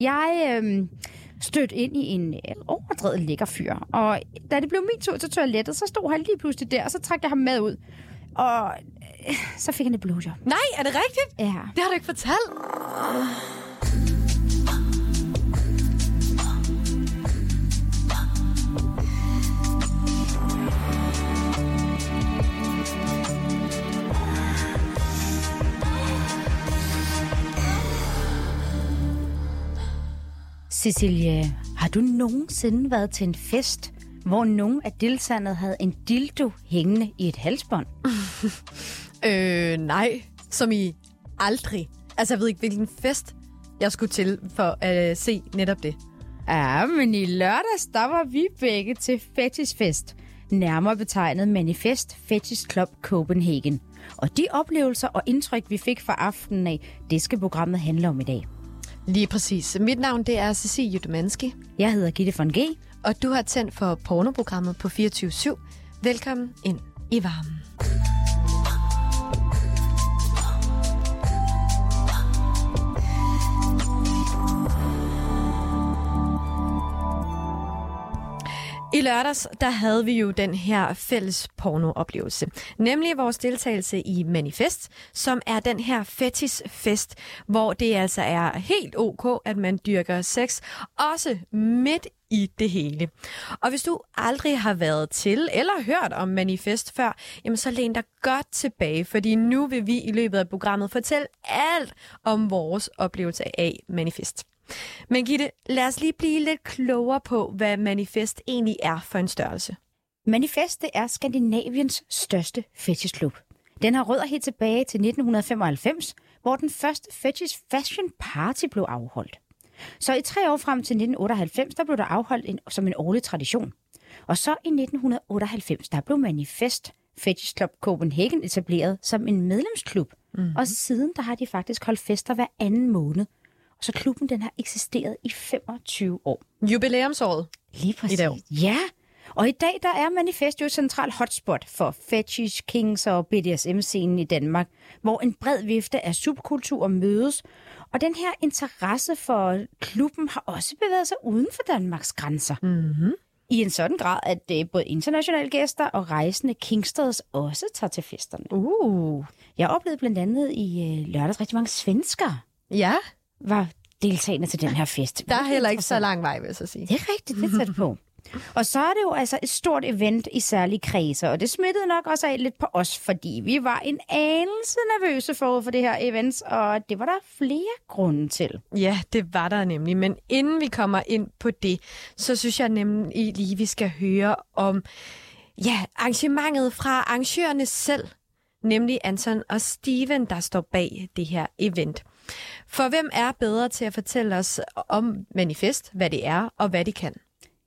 Jeg øh, stødte ind i en øh, overdrevet lækker fyr, og da det blev min tur til toilettet, så stod han lige pludselig der, og så trak jeg ham med ud. Og øh, så fik han et blowjob. Nej, er det rigtigt? Ja. Det har du ikke fortalt. Cecilie, har du nogensinde været til en fest, hvor nogen af deltagerne havde en dildo hængende i et halsbånd? Øh, nej. Som i aldrig. Altså, jeg ved ikke, hvilken fest jeg skulle til for at uh, se netop det. Ja, men i lørdags, der var vi begge til Fetishfest. Nærmere betegnet Manifest Fetish Club Copenhagen. Og de oplevelser og indtryk, vi fik fra aftenen af, det skal programmet handle om i dag. Lige præcis. Mit navn, det er Cecilie Dumanski, Jeg hedder Gitte von G. og du har tændt for pornoprogrammet på 24 Velkommen ind i varmen. I lørdags, der havde vi jo den her fælles pornooplevelse. Nemlig vores deltagelse i Manifest, som er den her fetisfest, hvor det altså er helt ok, at man dyrker sex, også midt i det hele. Og hvis du aldrig har været til eller hørt om Manifest før, jamen så læn dig godt tilbage, fordi nu vil vi i løbet af programmet fortælle alt om vores oplevelse af Manifest. Men Gitte, lad os lige blive lidt klogere på, hvad Manifest egentlig er for en størrelse. Manifest det er Skandinaviens største fetishklub. Den har rødder helt tilbage til 1995, hvor den første fetish fashion party blev afholdt. Så i tre år frem til 1998, der blev der afholdt en, som en årlig tradition. Og så i 1998, der blev Manifest Fetish Club Copenhagen etableret som en medlemsklub. Mm-hmm. Og siden der har de faktisk holdt fester hver anden måned. Og så klubben den har eksisteret i 25 år. Jubilæumsåret. Lige præcis. I dag. Ja, og i dag der er Manifest jo et centralt hotspot for fetish, kings og BDSM-scenen i Danmark, hvor en bred vifte af subkulturer mødes. Og den her interesse for klubben har også bevæget sig uden for Danmarks grænser. Mm-hmm. I en sådan grad, at øh, både internationale gæster og rejsende kingsters også tager til festerne. Uh. Jeg oplevede blandt andet i øh, lørdags rigtig mange svensker Ja, var deltagende til den her fest. der er heller ikke så lang vej, vil jeg så sige. Det er rigtigt, det tæt på. Og så er det jo altså et stort event i særlige kredse, og det smittede nok også af lidt på os, fordi vi var en anelse nervøse forud for det her event, og det var der flere grunde til. Ja, det var der nemlig. Men inden vi kommer ind på det, så synes jeg nemlig lige, vi skal høre om ja, arrangementet fra arrangørerne selv. Nemlig Anton og Steven, der står bag det her event. For hvem er bedre til at fortælle os om Manifest, hvad det er og hvad det kan?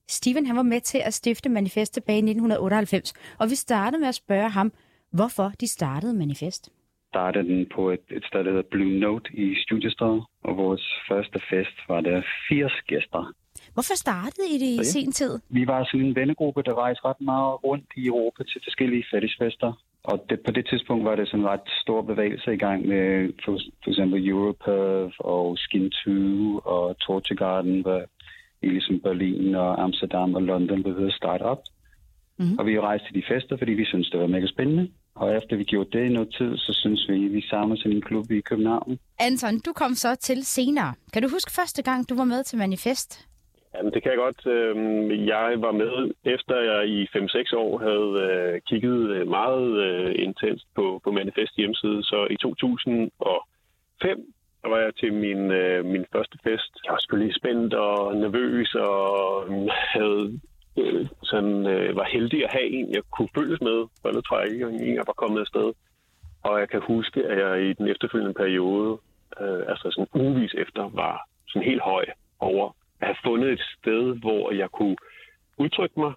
Steven han var med til at stifte Manifest tilbage i 1998, og vi startede med at spørge ham, hvorfor de startede Manifest. startede den på et, et sted, der hedder Blue Note i Studiestræde, og vores første fest var der 80 gæster. Hvorfor startede I det i sin tid? Vi var sådan en vennegruppe, der rejste ret meget rundt i Europa til forskellige fetishfester. Og det, på det tidspunkt var det sådan en ret stor bevægelse i gang med for, for eksempel Europerv og Skin 2 og Torture Garden, hvor i ligesom Berlin og Amsterdam og London blev ved at starte op. Mhm. Mm. Og vi rejste til de fester, fordi vi syntes, det var mega spændende. Og efter vi gjorde det i noget tid, så synes vi, vi samlede sådan en klub i København. Anton, du kom så til senere. Kan du huske første gang, du var med til Manifest? Jamen, det kan jeg godt. Øhm, jeg var med, efter jeg i 5-6 år havde øh, kigget øh, meget øh, intenst på, på Manifest hjemmeside. Så i 2005 der var jeg til min, øh, min første fest. Jeg var selvfølgelig spændt og nervøs og havde øh, sådan, øh, var heldig at have en, jeg kunne følges med. For ellers tror jeg ikke, at jeg var kommet afsted. Og jeg kan huske, at jeg i den efterfølgende periode, øh, altså sådan ugevis efter, var sådan helt høj over have fundet et sted, hvor jeg kunne udtrykke mig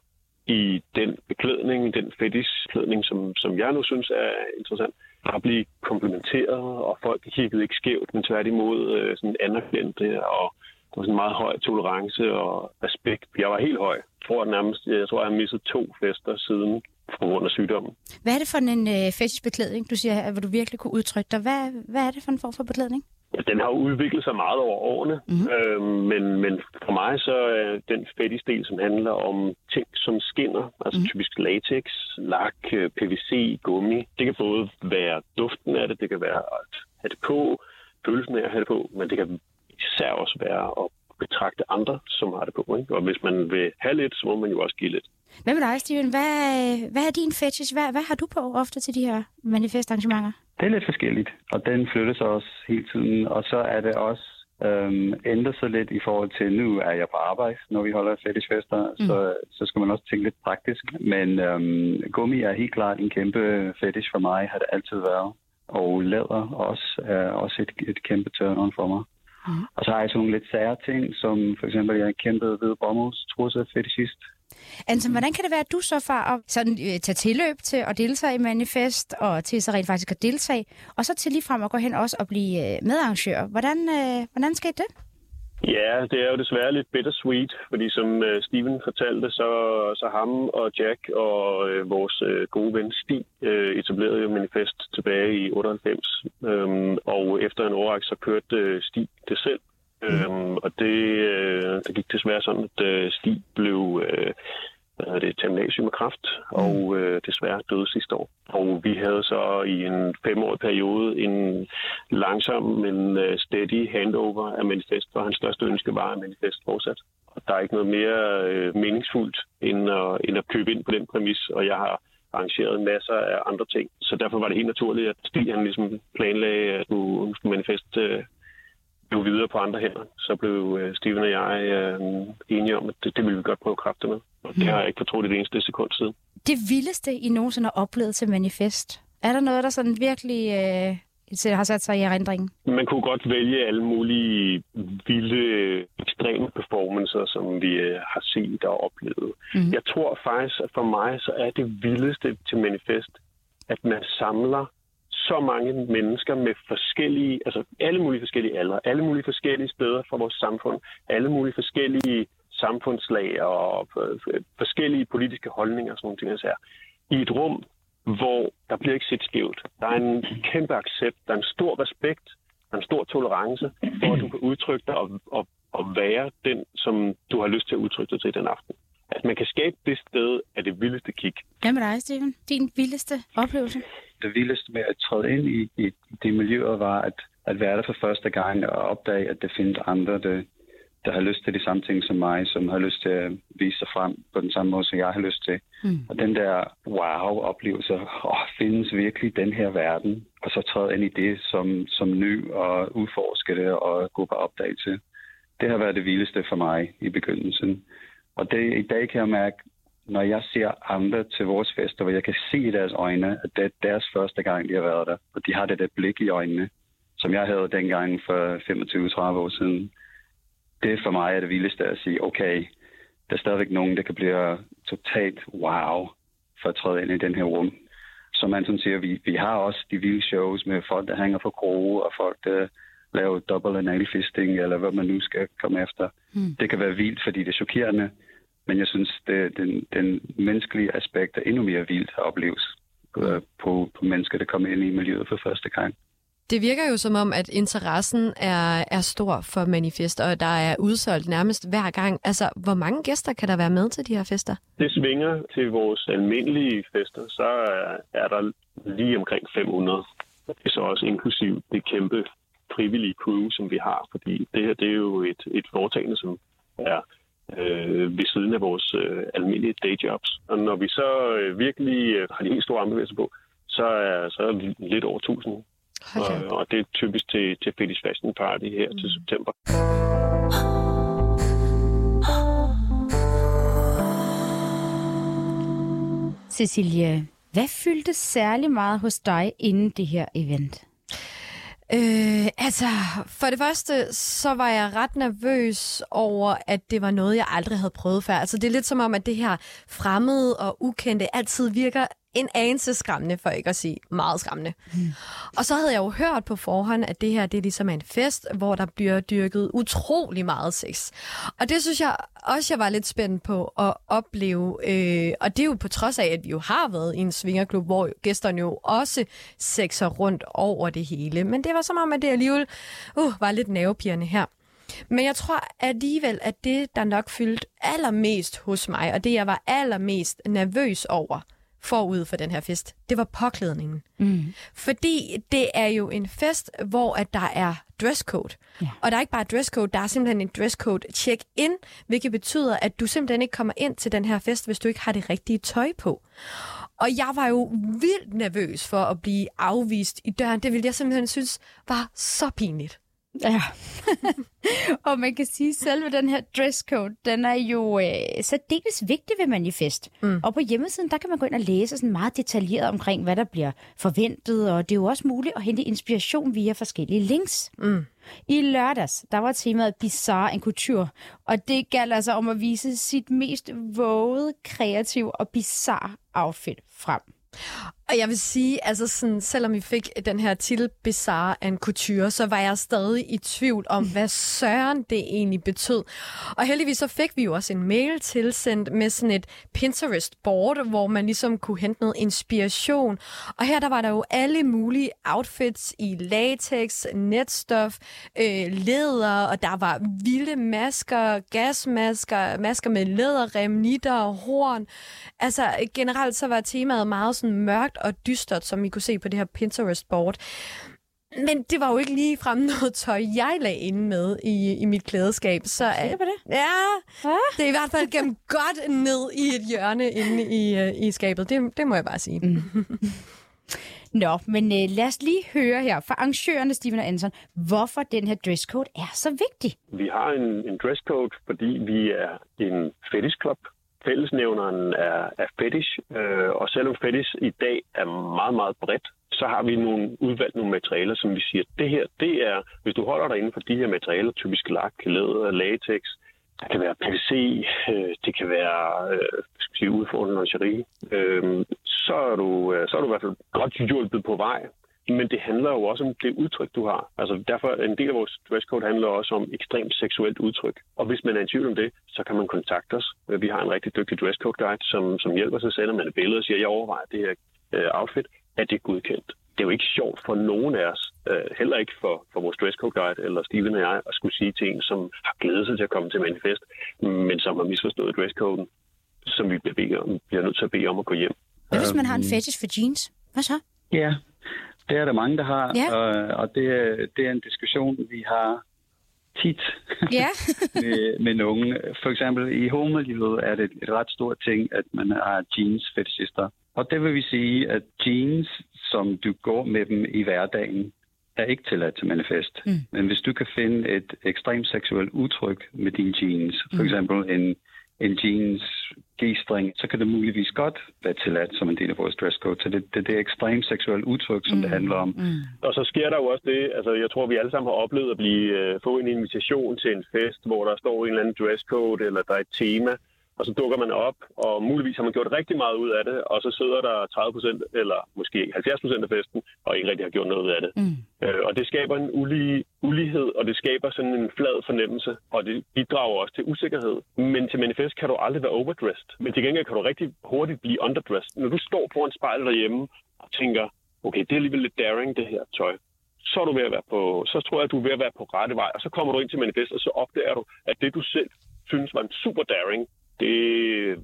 i den beklædning, den fetisklædning, som, som jeg nu synes er interessant. At blive komplimenteret, og folk kiggede ikke skævt, men tværtimod øh, sådan anerkendte, og der var sådan en meget høj tolerance og respekt. Jeg var helt høj. Jeg tror nærmest, jeg tror, jeg har misset to fester siden på grund af sygdommen. Hvad er det for en øh, fetishbeklædning, du siger her, hvor du virkelig kunne udtrykke dig? Hvad, hvad er det for en form for beklædning? Ja, den har udviklet sig meget over årene, mm-hmm. øh, men, men for mig så er den fettisdel, som handler om ting, som skinner, altså mm-hmm. typisk latex, lak, PVC, gummi. Det kan både være duften af det, det kan være at have det på, følelsen af at have det på, men det kan især også være at betragte andre, som har det på. Ikke? Og hvis man vil have lidt, så må man jo også give lidt. Hvad med dig, Steven? Hvad, hvad er din fetish? Hvad, hvad har du på ofte til de her manifestarrangementer? Det er lidt forskelligt, og den flytter sig også hele tiden. Og så er det også øhm, ændret sig lidt i forhold til, nu er jeg på arbejde, når vi holder fetishfester, mm. så, så skal man også tænke lidt praktisk. Men øhm, gummi er helt klart en kæmpe fetish for mig, har det altid været. Og læder også er også et, et kæmpe turn for mig. Mm. Og så har jeg sådan nogle lidt sære ting, som for eksempel, jeg kæmpede ved bomulds trusse fetishist. Altså, hvordan kan det være, at du så fra at sådan, øh, tage tilløb til at deltage i Manifest, og til så rent faktisk at deltage, og så til ligefrem at gå hen også og blive øh, medarrangør? Hvordan, øh, hvordan skete det? Ja, det er jo desværre lidt bittersweet, fordi som uh, Steven fortalte, så, så ham og Jack og uh, vores uh, gode ven Stig uh, etablerede jo Manifest tilbage i 98. Um, og efter en årrække, så kørte uh, Stig det selv. Mm. Um, og det, uh, det gik desværre sådan, at uh, Stig blev uh, hvad hedder det, terminalsyg med kræft, mm. og øh, desværre døde sidste år. Og vi havde så i en femårig periode en langsom, men øh, steady handover af manifest, for hans største ønske var, at manifest fortsat. Og der er ikke noget mere øh, meningsfuldt, end at, end at købe ind på den præmis, og jeg har arrangeret masser af andre ting. Så derfor var det helt naturligt, at Stig han ligesom planlagde, at nu skulle manifest øh, blev videre på andre hænder. Så blev øh, Steven og jeg øh, enige om, at det, det ville vi godt prøve kræfte med. Og det har jeg ikke fortrudt det eneste sekund siden. Det vildeste, I nogensinde har oplevet til manifest. Er der noget, der sådan virkelig øh, har sat sig i erindringen? Man kunne godt vælge alle mulige vilde, ekstreme performancer, som vi øh, har set og oplevet. Mm-hmm. Jeg tror faktisk, at for mig så er det vildeste til manifest, at man samler så mange mennesker med forskellige, altså alle mulige forskellige aldre, alle mulige forskellige steder fra vores samfund, alle mulige forskellige samfundslag og øh, øh, forskellige politiske holdninger og sådan nogle ting. Altså, I et rum, hvor der bliver ikke set skævt. Der er en kæmpe accept, der er en stor respekt, der er en stor tolerance, for at du kan udtrykke dig og, og, og være den, som du har lyst til at udtrykke dig til den aften. At man kan skabe det sted af det vildeste kig. Hvad med dig, Steven? Din vildeste oplevelse? Det vildeste med at træde ind i, i det miljø var at, at være der for første gang og opdage, at det findes andre, der, der har lyst til de samme ting som mig, som har lyst til at vise sig frem på den samme måde, som jeg har lyst til. Mm. Og den der wow-oplevelse, åh, findes virkelig den her verden, og så træde ind i det som, som ny og udforske det og gå på opdagelse. Det har været det vildeste for mig i begyndelsen. Og det, i dag kan jeg mærke, når jeg ser andre til vores fester, hvor jeg kan se i deres øjne, at det er deres første gang, de har været der, og de har det der blik i øjnene, som jeg havde dengang for 25-30 år siden. Det for mig er det vildeste at sige, okay, der er stadigvæk nogen, der kan blive totalt wow for at træde ind i den her rum. Som man sådan siger, vi, vi har også de vilde shows med folk, der hænger for kroge, og folk, der laver double anal fisting, eller hvad man nu skal komme efter. Mm. Det kan være vildt, fordi det er chokerende, men jeg synes, det, den, den menneskelige aspekt er endnu mere vildt at opleves på, på, på mennesker, der kommer ind i miljøet for første gang. Det virker jo som om, at interessen er, er stor for Manifest, og der er udsolgt nærmest hver gang. Altså, hvor mange gæster kan der være med til de her fester? Det svinger til vores almindelige fester, så er, er der lige omkring 500. Det er så også inklusiv det kæmpe frivillige crew, som vi har, fordi det her det er jo et, et foretagende, som er øh, ved siden af vores øh, almindelige dayjobs. Og når vi så øh, virkelig øh, har de helt store armbevægelser på, så er, så er lidt over 1000. Okay. Og, og det er typisk til, til Fetish Fashion Party her mm. til september. Cecilie, hvad fyldte særlig meget hos dig inden det her event? Øh, altså, for det første, så var jeg ret nervøs over, at det var noget, jeg aldrig havde prøvet før. Altså, det er lidt som om, at det her fremmede og ukendte altid virker en anelse skræmmende, for ikke at sige meget skræmmende. Mm. Og så havde jeg jo hørt på forhånd, at det her det er ligesom en fest, hvor der bliver dyrket utrolig meget sex. Og det synes jeg også, jeg var lidt spændt på at opleve. Øh, og det er jo på trods af, at vi jo har været i en svingerklub, hvor gæsterne jo også sexer rundt over det hele. Men det var som om, at det alligevel uh, var lidt nervepirrende her. Men jeg tror alligevel, at det, der nok fyldte allermest hos mig, og det, jeg var allermest nervøs over forud for den her fest, det var påklædningen. Mm. Fordi det er jo en fest, hvor at der er dresscode. Ja. Og der er ikke bare dresscode, der er simpelthen en dresscode check-in, hvilket betyder, at du simpelthen ikke kommer ind til den her fest, hvis du ikke har det rigtige tøj på. Og jeg var jo vildt nervøs for at blive afvist i døren. Det ville jeg simpelthen synes var så pinligt. Ja. og man kan sige, at selve den her dresscode, den er jo øh, særdeles vigtig ved manifest. Mm. Og på hjemmesiden, der kan man gå ind og læse sådan meget detaljeret omkring, hvad der bliver forventet, og det er jo også muligt at hente inspiration via forskellige links. Mm. I lørdags, der var temaet Bizarre en kultur, og det galt altså om at vise sit mest vågede, kreative og bizarre outfit frem. Og jeg vil sige, altså sådan, selvom vi fik den her titel Bizarre en Couture, så var jeg stadig i tvivl om, hvad søren det egentlig betød. Og heldigvis så fik vi jo også en mail tilsendt med sådan et Pinterest-board, hvor man ligesom kunne hente noget inspiration. Og her der var der jo alle mulige outfits i latex, netstof, øh, læder, og der var vilde masker, gasmasker, masker med læder, remnitter og horn. Altså generelt så var temaet meget sådan mørkt mørkt og dystert, som I kunne se på det her Pinterest-board. Men det var jo ikke lige frem noget tøj, jeg lagde inde med i, i mit klædeskab. Så er på det? Ja, Hva? det er i hvert fald gemt godt ned i et hjørne inde i, uh, i skabet. Det, det må jeg bare sige. Mm. Nå, men uh, lad os lige høre her fra arrangørerne, Steven og Anson, hvorfor den her dresscode er så vigtig. Vi har en, en dresscode, fordi vi er en fetish club, fællesnævneren er, er fetish, øh, og selvom fetish i dag er meget, meget bredt, så har vi nogle udvalgt nogle materialer, som vi siger, det her, det er, hvis du holder dig inden for de her materialer, typisk lak, læder, latex, det kan være PVC, øh, det kan være øh, skal sige, udfordrende lingerie, øh, så, er du, øh, så er du i hvert fald godt hjulpet på vej men det handler jo også om det udtryk, du har. Altså derfor en del af vores dresscode handler også om ekstremt seksuelt udtryk. Og hvis man er i tvivl om det, så kan man kontakte os. Vi har en rigtig dygtig dresscode guide, som, som hjælper sig, sender man et billede og siger, jeg overvejer det her uh, outfit. Er det godkendt? Det er jo ikke sjovt for nogen af os, uh, heller ikke for, for vores dresscode guide eller Steven og jeg, at skulle sige til en, som har glædet sig til at komme til manifest, men som har misforstået dresscoden, som vi bliver, om, bliver nødt til at bede om at gå hjem. Hvad hvis man har en fetish for jeans? Hvad så? Ja, det er der mange, der har, ja. og, og det, er, det er en diskussion, vi har tit ja. med, med nogen. For eksempel i homolivet er det et ret stort ting, at man har jeans fetishister. Og det vil vi sige, at jeans, som du går med dem i hverdagen, er ikke tilladt til manifest. Mm. Men hvis du kan finde et ekstremt seksuelt udtryk med dine jeans, for mm. eksempel en en jeans g-string, så kan det muligvis godt være tilladt som en del af vores dresscode. Så det, det, det er ekstremt seksuelt udtryk, som mm. det handler om. Mm. Og så sker der jo også det, altså jeg tror, vi alle sammen har oplevet at blive, uh, få en invitation til en fest, hvor der står en eller anden dresscode, eller der er et tema, og så dukker man op, og muligvis har man gjort rigtig meget ud af det, og så sidder der 30 procent, eller måske 70 procent af festen, og ikke rigtig har gjort noget ud af det. Mm. Øh, og det skaber en ulige, ulighed, og det skaber sådan en flad fornemmelse, og det bidrager også til usikkerhed. Men til manifest kan du aldrig være overdressed, men til gengæld kan du rigtig hurtigt blive underdressed. Når du står foran spejl derhjemme og tænker, okay, det er alligevel lidt daring, det her tøj, så er du ved at være på, så tror jeg, at du er ved at være på rette vej, og så kommer du ind til manifest, og så opdager du, at det du selv synes var en super daring, det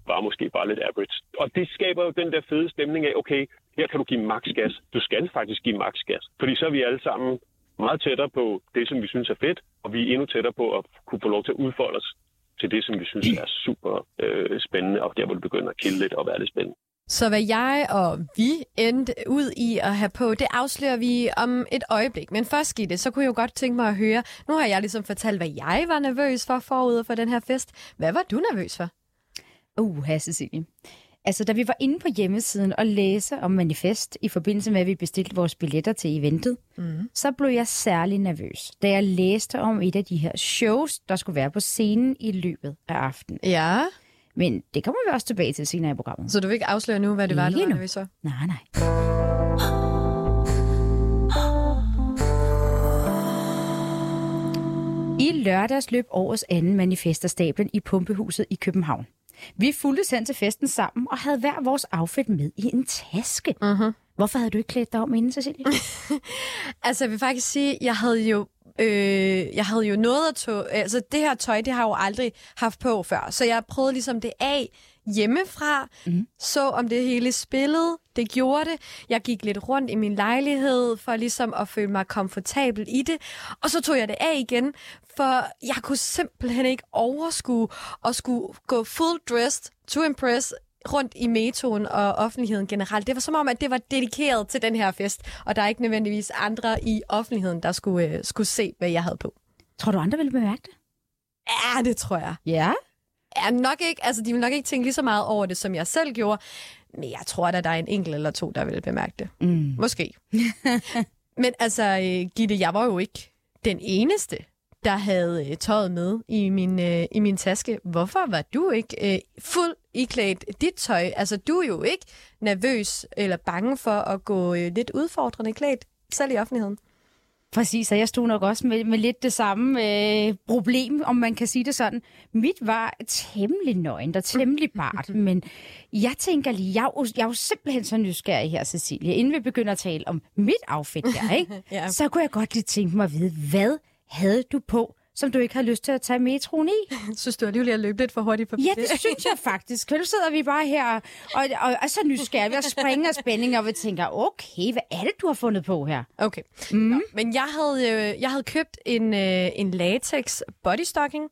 var måske bare lidt average. Og det skaber jo den der fede stemning af, okay, her kan du give maks gas. Du skal faktisk give maks gas. Fordi så er vi alle sammen meget tættere på det, som vi synes er fedt, og vi er endnu tættere på at kunne få lov til at udfolde os til det, som vi synes er super øh, spændende, og der hvor det begynder at kilde lidt og være lidt spændende. Så hvad jeg og vi endte ud i at have på, det afslører vi om et øjeblik. Men først, Gitte, så kunne jeg jo godt tænke mig at høre, nu har jeg ligesom fortalt, hvad jeg var nervøs for forud for den her fest. Hvad var du nervøs for? Uh, Cecilie. Altså, da vi var inde på hjemmesiden og læse om manifest i forbindelse med, at vi bestilte vores billetter til eventet, mm. så blev jeg særlig nervøs, da jeg læste om et af de her shows, der skulle være på scenen i løbet af aftenen. Ja. Men det kommer vi også tilbage til senere i programmet. Så du vil ikke afsløre nu, hvad det var, du var nu. nervøs for? Nej, nej. I lørdags løb årets anden manifest af stablen i Pumpehuset i København. Vi fulgte sendt til festen sammen og havde hver vores outfit med i en taske. Mhm. Hvorfor havde du ikke klædt dig om inden, Cecilie? Altså, jeg vil faktisk sige, jeg havde jo Øh, jeg havde jo noget at tog, altså det her tøj, det har jeg jo aldrig haft på før, så jeg prøvede ligesom det af hjemmefra, mm. så om det hele spillede, det gjorde det. Jeg gik lidt rundt i min lejlighed for ligesom at føle mig komfortabel i det, og så tog jeg det af igen, for jeg kunne simpelthen ikke overskue at skulle gå full dressed to impress rundt i metroen og offentligheden generelt. Det var som om, at det var dedikeret til den her fest, og der er ikke nødvendigvis andre i offentligheden, der skulle, øh, skulle se, hvad jeg havde på. Tror du, andre ville bemærke det? Ja, det tror jeg. Ja. Ja, nok ikke, altså, de vil nok ikke tænke lige så meget over det, som jeg selv gjorde. Men jeg tror, at der er en enkelt eller to, der vil bemærke det. Mm. Måske. Men altså, øh, Gitte, jeg var jo ikke den eneste, der havde øh, tøjet med i min, øh, i min taske. Hvorfor var du ikke øh, fuld iklædt dit tøj? Altså, du er jo ikke nervøs eller bange for at gå øh, lidt udfordrende klædt, selv i offentligheden. Præcis, og jeg stod nok også med, med lidt det samme øh, problem, om man kan sige det sådan. Mit var temmelig nøgent og temmelig bart, men jeg tænker lige, jeg er, jo, jeg er jo simpelthen så nysgerrig her, Cecilie, inden vi begynder at tale om mit outfit der, ikke? Ja. så kunne jeg godt lige tænke mig at vide, hvad havde du på, som du ikke har lyst til at tage metroen i? Synes du alligevel, jeg løb lidt for hurtigt forbi Ja, det synes jeg faktisk. Nu sidder vi bare her og, og, og er så nysgerrige og springer af spænding, og vi tænker, okay, hvad er det, du har fundet på her? Okay. Mm. Nå, men jeg havde, øh, jeg havde købt en, øh, en latex bodystocking,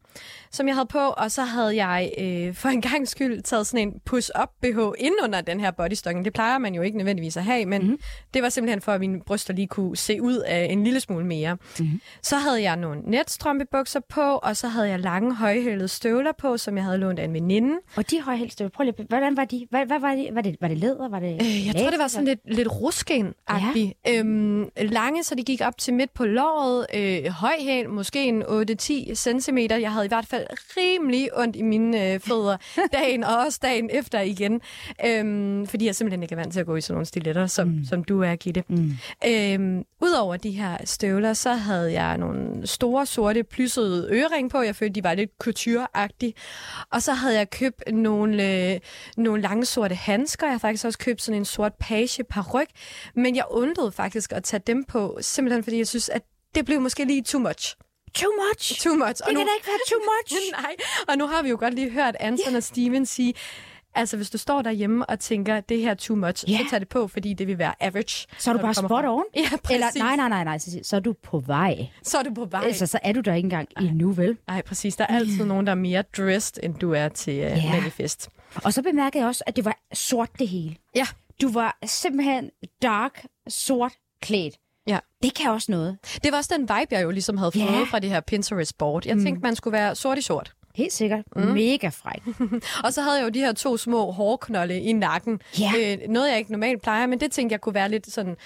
som jeg havde på, og så havde jeg øh, for en gang skyld taget sådan en push-up BH ind under den her bodystocking. Det plejer man jo ikke nødvendigvis at have, men mm. det var simpelthen for, at mine bryster lige kunne se ud af en lille smule mere. Mm. Så havde jeg nogle netstrømpebukser på, og så havde jeg lange højhælede støvler på, som jeg havde lånt af en veninde. Og de højhælste, prøv lige, hvordan var de? Hvad, hvad var, de? var, det, var det læder? Var det Øh, jeg tror, det var sådan lidt, lidt rusken-agtigt. Ja. Øhm, lange, så de gik op til midt på låret. Øh, høj hæl, måske en 8-10 cm. Jeg havde i hvert fald rimelig ondt i mine øh, fødder dagen, og også dagen efter igen. Øhm, fordi jeg simpelthen ikke er vant til at gå i sådan nogle stiletter, som, mm. som du er, Gitte. Mm. Øhm, Udover de her støvler, så havde jeg nogle store, sorte, plyssede ørering på. Jeg følte, de var lidt couture-agtige. Og så havde jeg købt nogle, øh, nogle lange sorte handsker. Jeg har faktisk også købt sådan en sort page paryk. Men jeg undlede faktisk at tage dem på, simpelthen fordi jeg synes, at det blev måske lige too much. Too much? Too much. Det kan da ikke være too much. Nej, og nu har vi jo godt lige hørt Anton yeah. og Steven sige, altså hvis du står derhjemme og tænker, det her er too much, Ja. så tag det på, fordi det vil være average. Så er du bare kommer spot on? Ja, præcis. Eller, nej, nej, nej, nej, så er du på vej. Så er du på vej. Altså, så er du der ikke engang endnu, vel? Nej, præcis. Der er altid nogen, der er mere dressed, end du er til uh, yeah. manifest. Og så bemærkede jeg også, at det var sort det hele. Ja. Du var simpelthen dark, sort klædt. Ja. Det kan også noget. Det var også den vibe, jeg jo ligesom havde fået Ja. fra det her Pinterest-board. Jeg tænkte, man skulle være sort i sort. Helt sikkert. Mm. Mega fræk. Og så havde jeg jo de her to små hårknolde i nakken. Ja. Øh, noget, jeg ikke normalt plejer, men det tænkte jeg kunne være lidt sådan,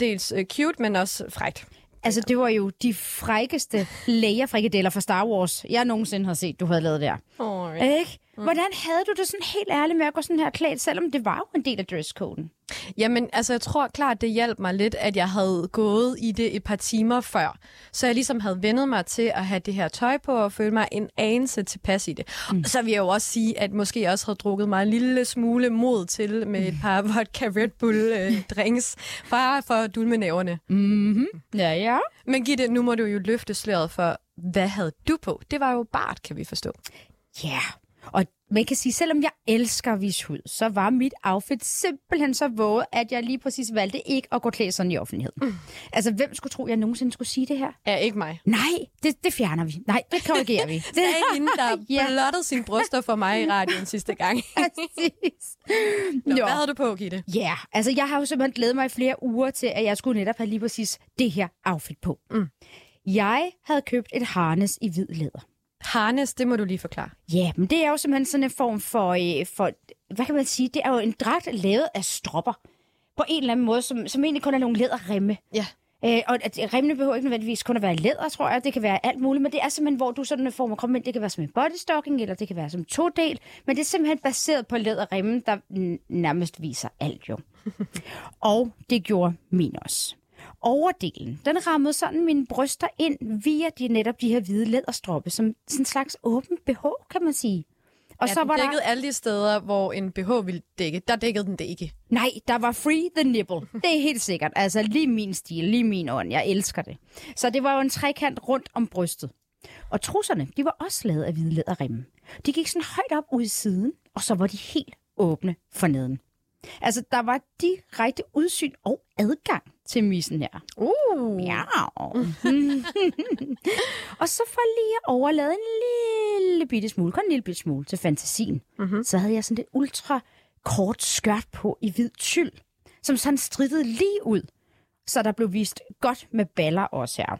dels øh, cute, men også frækt. Altså, det var jo de frækkeste lægerfrikadeller fra Star Wars, jeg nogensinde har set, du havde lavet der. Oh, Ikke? Hvordan havde du det sådan helt ærligt med at gå sådan her klædt, selvom det var jo en del af dresscoden? Jamen, altså, jeg tror klart, det hjalp mig lidt, at jeg havde gået i det et par timer før. Så jeg ligesom havde vendet mig til at have det her tøj på og føle mig en anelse tilpas i det. Mm. Så vil jeg jo også sige, at måske jeg også havde drukket mig en lille smule mod til med et par vodka Red Bull øh, drinks, bare for at dulme næverne. Mm-hmm. Ja, ja. Men Gitte, nu må du jo løfte sløret for, hvad havde du på? Det var jo bart, kan vi forstå. Ja, yeah. Og man kan sige, selvom jeg elsker at vise hud, så var mit outfit simpelthen så våget, at jeg lige præcis valgte ikke at gå klædt sådan i offentligheden. Mm. Altså, hvem skulle tro, jeg nogensinde skulle sige det her? Ja, ikke mig. Nej, det, det fjerner vi. Nej, det korrigerer vi. Det er hende, der Ja. blottede sine bryster for mig i radioen sidste gang. Præcis. Nå, hvad havde du på, Gitte? Ja, yeah. altså jeg har jo simpelthen glædet mig i flere uger til, at jeg skulle netop have lige præcis det her outfit på. Mm. Jeg havde købt et harnes i hvid læder. Harnes, det må du lige forklare. Ja, men det er jo simpelthen sådan en form for, øh, for, hvad kan man sige, det er jo en dragt lavet af stropper. På en eller anden måde, som, som egentlig kun er nogle læderremme. Ja. Øh, og at remmene behøver ikke nødvendigvis kun at være læder, tror jeg. Det kan være alt muligt, men det er simpelthen, hvor du sådan former kroppen ind. Det kan være som en bodystocking, eller det kan være som to del. Men det er simpelthen baseret på læderremmen, der nærmest viser alt jo. og det gjorde min også. Overdelen, den rammede sådan mine bryster ind via de, netop de her hvide læderstroppe, som sådan en slags åben BH, kan man sige. Og Ja, så var der... dækkede alle de steder, hvor en BH ville dække. Der dækkede den det ikke. Nej, der var free the nipple. Det er helt sikkert. Altså lige min stil, lige min ånd. Jeg elsker det. Så det var jo en trekant rundt om brystet. Og trusserne, de var også lavet af hvide læderremme. De gik sådan højt op ud i siden, og så var de helt åbne for neden. Altså, der var direkte udsyn og adgang til missen her. Uh. Miau. og så for lige at overlade en lille bitte smule, kun en lille bitte smule til fantasien, mm-hmm. så havde jeg sådan et ultra kort skørt på i hvid tyld, som sådan strittede lige ud, så der blev vist godt med baller også her.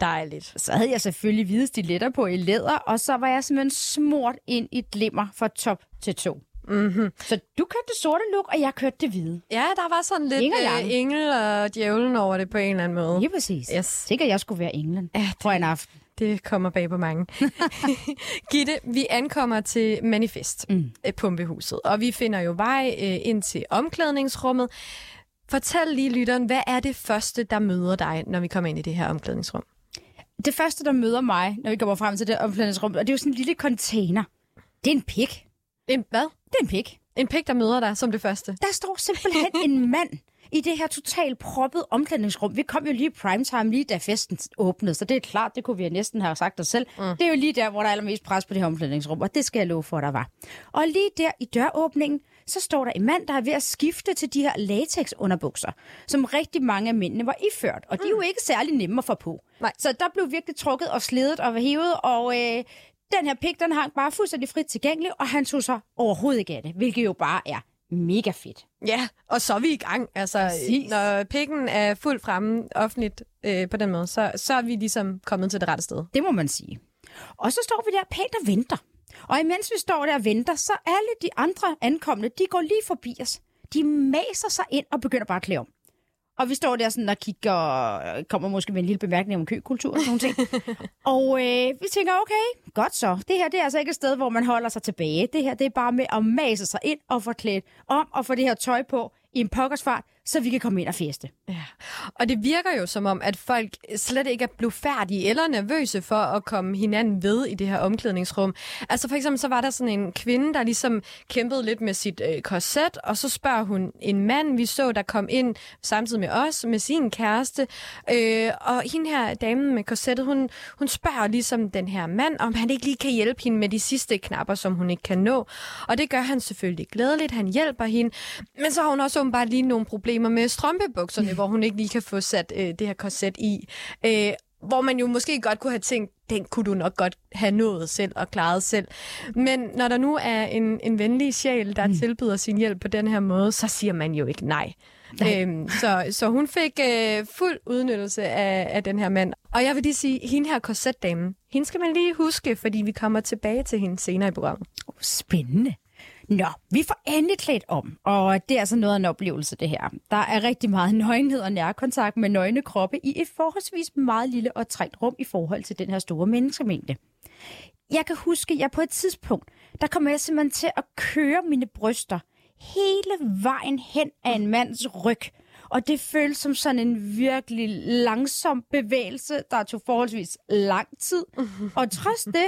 Dejligt. Så havde jeg selvfølgelig hvide stiletter på i læder, og så var jeg simpelthen smurt ind i glimmer fra top til to. Mm-hmm. Så du kørte det sorte look, og jeg kørte det hvide. Ja, der var sådan lidt og øh, engel og djævlen over det på en eller anden måde. Lige præcis. Yes. Sikkert, jeg skulle være englen Ja, på en aften. Det kommer bag på mange. Gitte, vi ankommer til Manifest, Mm. mm. pumpehuset, og vi finder jo vej øh, ind til omklædningsrummet. Fortæl lige lytteren, hvad er det første, der møder dig, når vi kommer ind i det her omklædningsrum? Det første, der møder mig, når vi kommer frem til det omklædningsrum, og det er jo sådan en lille container. Det er en pik. En hvad? Det er en pik. En pik, der møder dig som det første. Der står simpelthen en mand i det her totalt proppet omklædningsrum. Vi kom jo lige primetime, lige da festen åbnede, så det er klart, det kunne vi næsten have sagt os selv. Mm. Det er jo lige der, hvor der er allermest pres på det her omklædningsrum, og det skal jeg love for, der var. Og lige der i døråbningen, så står der en mand, der er ved at skifte til de her latex underbukser, som rigtig mange af mændene var iført. Og de er jo ikke særlig nemme at få på. Nej. Så der blev virkelig trukket og sledet og hævet, og øh, den her pik, den hang bare fuldstændig frit tilgængelig, og han tog sig overhovedet ikke af det, hvilket jo bare er mega fedt. Ja, og så er vi i gang. Altså, Præcis. når pikken er fuldt fremme offentligt øh, på den måde, så, så er vi ligesom kommet til det rette sted. Det må man sige. Og så står vi der pænt og venter. Og imens vi står der og venter, så alle de andre ankomne, de går lige forbi os. De maser sig ind og begynder bare at klæde om. Og vi står der sådan og kigger, og kommer måske med en lille bemærkning om køkultur og sådan ting. og øh, vi tænker, okay, godt så. Det her det er altså ikke et sted, hvor man holder sig tilbage. Det her det er bare med at mase sig ind og få klædt om og få det her tøj på i en pokkersfart, så vi kan komme ind og feste. Ja. Og det virker jo som om, at folk slet ikke er blufærdige eller nervøse for at komme hinanden ved i det her omklædningsrum. Altså for eksempel så var der sådan en kvinde, der ligesom kæmpede lidt med sit øh, korset, og så spørger hun en mand, vi så, der kom ind samtidig med os, med sin kæreste. Øh, og hende her damen med korsettet, hun, hun spørger ligesom den her mand, om han ikke lige kan hjælpe hende med de sidste knapper, som hun ikke kan nå. Og det gør han selvfølgelig glædeligt, han hjælper hende. Men så har hun også åbenbart lige nogle problemer med strømpebukserne, hvor hun ikke lige kan få sat øh, det her korset i. Øh, hvor man jo måske godt kunne have tænkt, den kunne du nok godt have nået selv og klaret selv. Men når der nu er en, en venlig sjæl, der mm. tilbyder sin hjælp på den her måde, så siger man jo ikke nej. Øhm, så, så hun fik øh, fuld udnyttelse af, af den her mand. Og jeg vil lige sige, hende her korsetdamen, hende skal man lige huske, fordi vi kommer tilbage til hende senere i programmet. Spændende. Nå, vi får endelig klædt om, og det er altså noget af en oplevelse, det her. Der er rigtig meget nøgenhed og nærkontakt med nøgne kroppe i et forholdsvis meget lille og trængt rum i forhold til den her store menneskemængde. Jeg kan huske, at jeg på et tidspunkt, der kom jeg simpelthen til at køre mine bryster hele vejen hen af en mands ryg. Og det føles som sådan en virkelig langsom bevægelse, der tog forholdsvis lang tid. Og trods det,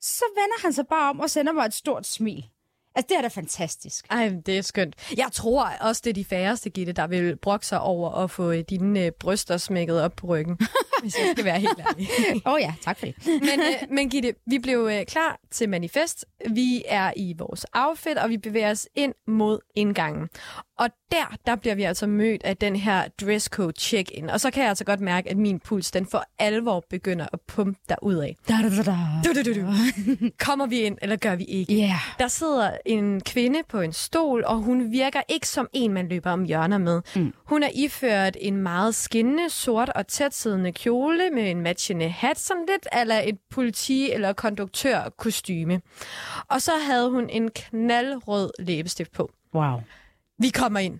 så vender han sig bare om og sender mig et stort smil. Altså, det er da fantastisk. Ej, det er skønt. Jeg tror også, det er de færreste, Gitte, der vil brokke sig over at få øh, dine øh, bryster smækket op på ryggen. hvis jeg skal være helt ærlig. Åh oh ja, tak for det. men, øh, men Gitte, vi blev øh, klar til manifest. Vi er i vores outfit, og vi bevæger os ind mod indgangen. Og der, der bliver vi altså mødt af den her dresscode check-in. Og så kan jeg altså godt mærke, at min puls, den for alvor begynder at pumpe derudad. Da, da, da, da. Du, du, du, du. Kommer vi ind, eller gør vi ikke? Yeah. Der sidder en kvinde på en stol, og hun virker ikke som en, man løber om hjørner med. Mm. Hun er iført en meget skinnende, sort og tætsiddende kjole med en matchende hat, sådan lidt eller et politi- eller konduktørkostyme. Og så havde hun en knaldrød læbestift på. Wow. Vi kommer ind.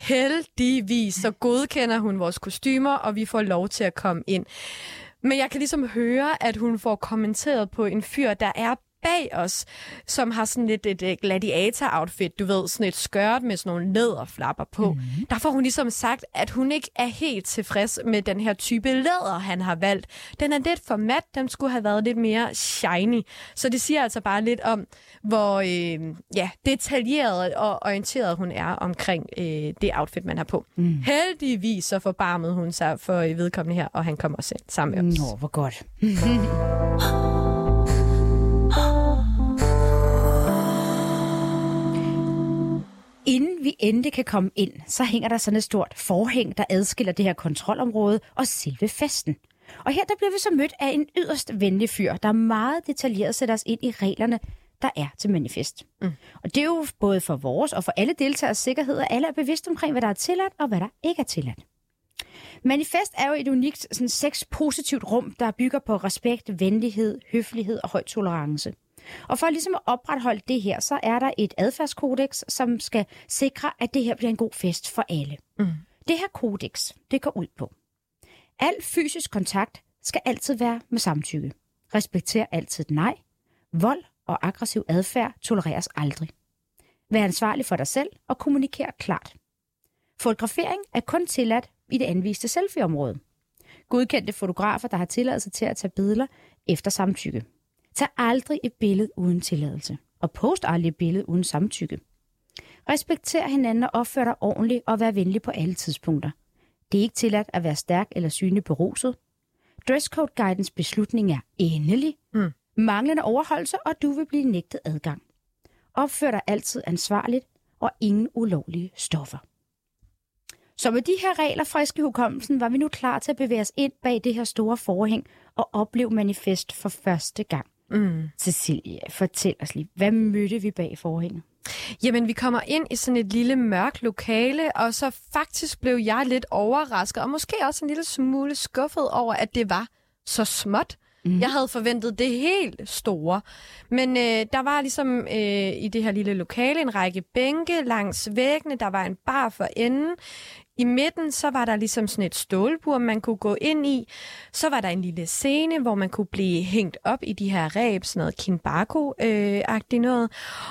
Heldigvis så godkender hun vores kostymer, og vi får lov til at komme ind. Men jeg kan ligesom høre, at hun får kommenteret på en fyr, der er bag os, som har sådan lidt et, et gladiator-outfit, du ved, sådan et skørt med sådan nogle læderflapper på. Mm. Der får hun ligesom sagt, at hun ikke er helt tilfreds med den her type læder, han har valgt. Den er lidt for mat, den skulle have været lidt mere shiny. Så det siger altså bare lidt om, hvor øh, ja, detaljeret og orienteret hun er omkring øh, det outfit, man har på. Mm. Heldigvis så forbarmede hun sig for vedkommende her, og han kommer også ind sammen med os. Nå, hvor godt. Inden vi endelig kan komme ind, så hænger der sådan et stort forhæng, der adskiller det her kontrolområde og selve festen. Og her der bliver vi så mødt af en yderst venlig fyr, der meget detaljeret sætter os ind i reglerne, der er til manifest. Mm. Og det er jo både for vores og for alle deltagers sikkerhed, at alle er bevidste omkring, hvad der er tilladt og hvad der ikke er tilladt. Manifest er jo et unikt sådan, sex-positivt rum, der bygger på respekt, venlighed, høflighed og høj tolerance. Og for ligesom at opretholde det her, så er der et adfærdskodex, som skal sikre, at det her bliver en god fest for alle. Mm. Det her kodex, det går ud på. Al fysisk kontakt skal altid være med samtykke. Respekter altid nej. Vold og aggressiv adfærd tolereres aldrig. Vær ansvarlig for dig selv og kommuniker klart. Fotografering er kun tilladt i det anviste selfieområde. Godkendte fotografer, der har tilladelse til at tage billeder efter samtykke. Tag aldrig et billede uden tilladelse, og post aldrig et billede uden samtykke. Respekter hinanden og opfør dig ordentligt og vær venlig på alle tidspunkter. Det er ikke tilladt at være stærk eller synlig beruset. Dresscode-guidens beslutning er endelig. Mm. Manglende overholdelse, og du vil blive nægtet adgang. Opfør dig altid ansvarligt og ingen ulovlige stoffer. Så med de her regler friske i hukommelsen, var vi nu klar til at bevæge os ind bag det her store forhæng og opleve manifest for første gang. Mm. Cecilie, fortæl os lige, hvad mødte vi bag forhænget? Jamen, vi kommer ind i sådan et lille mørkt lokale, og så faktisk blev jeg lidt overrasket, og måske også en lille smule skuffet over, at det var så småt. Mm. Jeg havde forventet det helt store. Men øh, der var ligesom øh, i det her lille lokale en række bænke langs væggene. Der var en bar for enden. I midten, så var der ligesom sådan et stålbur, man kunne gå ind i. Så var der en lille scene, hvor man kunne blive hængt op i de her ræb, sådan noget kinbako-agtigt noget.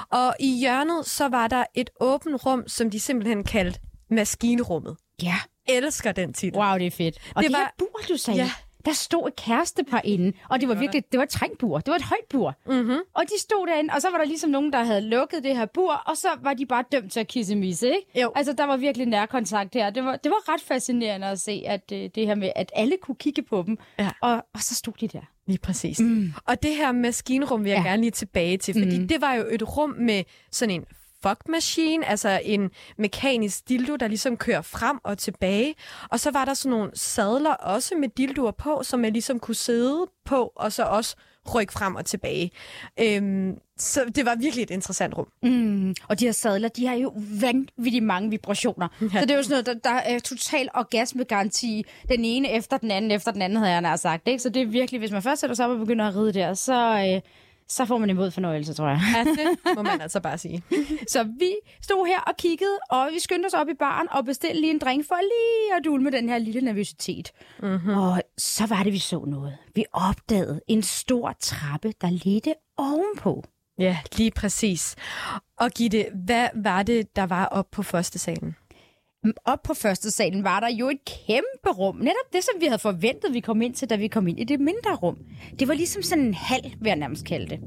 Og i hjørnet, så var der et åbent rum, som de simpelthen kaldte maskinrummet. Ja. Elsker den titel. Wow, det er fedt. Og det, det var, her bur, du sagde, ja der stod et kærestepar inde, og det var virkelig, det var et trængbur, det var et højt bur. Mm-hmm. Og de stod derinde, og så var der ligesom nogen, der havde lukket det her bur, og så var de bare dømt til at kisse misse, ikke? Jo. Altså, der var virkelig nærkontakt her. Det var, det var ret fascinerende at se, at øh, det her med, at alle kunne kigge på dem, ja. og, og så stod de der. Lige præcis. Mm. Og det her maskinrum vil jeg ja. gerne lige tilbage til, fordi mm. det var jo et rum med sådan en fuck machine, altså en mekanisk dildo, der ligesom kører frem og tilbage. Og så var der sådan nogle sadler også med dildoer på, som man ligesom kunne sidde på, og så også rykke frem og tilbage. Øhm, så det var virkelig et interessant rum. Mm. Og de her sadler, de har jo vanvittigt mange vibrationer. Ja. Så det er jo sådan noget, der, der er total orgasmegaranti. Den ene efter den anden, efter den anden, havde jeg nær sagt. Ikke? Så det er virkelig, hvis man først sætter sig op og begynder at ride der, så... Øh, så får man en fornøjelse, tror jeg. Ja, det må man altså bare sige. så vi stod her og kiggede, og vi skyndte os op i baren og bestilte lige en drink for lige at dule med den her lille nervøsitet. Mm-hmm. Og så var det, vi så noget. Vi opdagede en stor trappe, der ledte ovenpå. Ja, lige præcis. Og Gitte, hvad var det, der var op på første salen? Op på første salen var der jo et kæmpe rum. Netop det, som vi havde forventet, vi kom ind til, da vi kom ind i det mindre rum. Det var ligesom sådan en halv, vil jeg nærmest kalde det.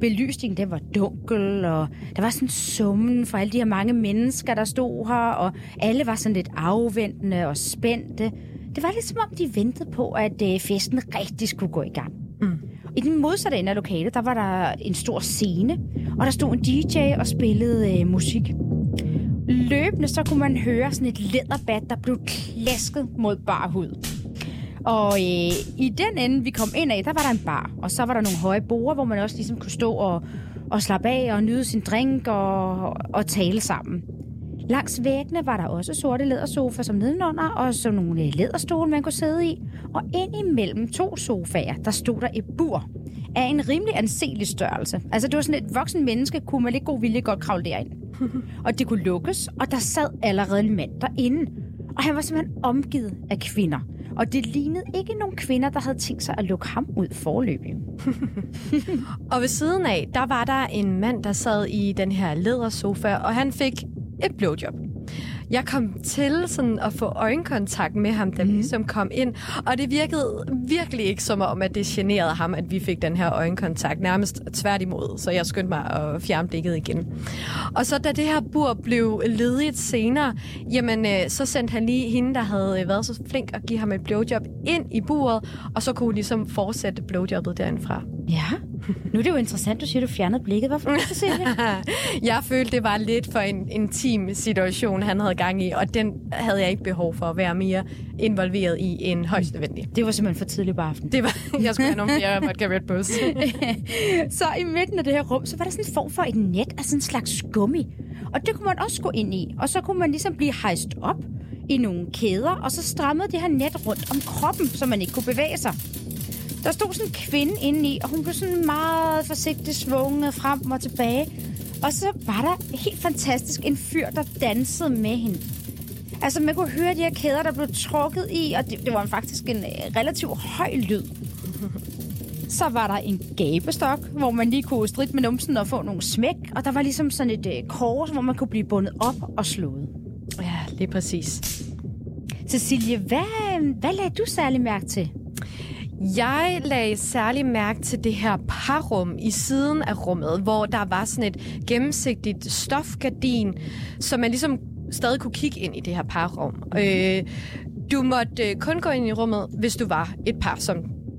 Belysningen, den var dunkel, og der var sådan summen for alle de her mange mennesker, der stod her, og alle var sådan lidt afventende og spændte. Det var lidt som om, de ventede på, at øh, festen rigtig skulle gå i gang. Mm. I den modsatte ende af lokalet, der var der en stor scene, og der stod en DJ og spillede øh, musik. Løbende så kunne man høre sådan et læderbat, der blev klasket mod bar hud. Og øh, i den ende, vi kom ind af, der var der en bar, og så var der nogle høje borde, hvor man også ligesom kunne stå og, og slappe af og nyde sin drink og, og tale sammen. Langs væggene var der også sorte lædersofa som nedenunder, og så nogle øh, læderstole, man kunne sidde i. Og ind imellem to sofaer, der stod der et bur af en rimelig anselig størrelse. Altså det var sådan et voksen menneske, kunne med lidt god vilje godt kravle derind. Og det kunne lukkes, og der sad allerede en mand derinde. Og han var simpelthen omgivet af kvinder. Og det lignede ikke nogen kvinder, der havde tænkt sig at lukke ham ud forløbig. Og ved siden af, der var der en mand, der sad i den her lædersofa, og han fik et blowjob. Jeg kom til sådan at få øjenkontakt med ham, da vi Mhm. ligesom kom ind, og det virkede virkelig ikke som om, at det generede ham, at vi fik den her øjenkontakt. Nærmest tværtimod, så jeg skyndte mig at fjerne blikket igen. Og så da det her bur blev ledigt senere, jamen øh, så sendte han lige hende, der havde øh, været så flink at give ham et blowjob ind i buret, og så kunne hun ligesom fortsætte blowjobbet derindfra. Ja, nu er det jo interessant, du siger, du fjernede blikket. Hvorfor det, Cecilie? jeg følte, det var lidt for en intim situation, han havde gang i, og den havde jeg ikke behov for at være mere involveret i end højst nødvendigt. Det var simpelthen for tidligt på aftenen. Det var, jeg skulle have nogle flere vodka Red Bulls. Så i midten af det her rum, så var der sådan en form for et net af sådan en slags gummi. Og det kunne man også gå ind i. Og så kunne man ligesom blive hejst op i nogle kæder, og så strammede det her net rundt om kroppen, så man ikke kunne bevæge sig. Der stod sådan en kvinde inde i, og hun blev sådan meget forsigtigt svunget frem og tilbage. Og så var der helt fantastisk en fyr, der dansede med hende. Altså, man kunne høre de her kæder, der blev trukket i, og det, det var faktisk en øh, relativt høj lyd. Så var der en gabestok, hvor man lige kunne stridt med numsen og få nogle smæk. Og der var ligesom sådan et øh, kors, hvor man kunne blive bundet op og slået. ja, lige præcis. Cecilie, hvad, hvad lagde du særlig mærke til? Jeg lagde særlig mærke til det her parrum i siden af rummet, hvor der var sådan et gennemsigtigt stofgardin, så man ligesom stadig kunne kigge ind i det her parrum. Øh, du måtte øh, kun gå ind i rummet, hvis du var et par, som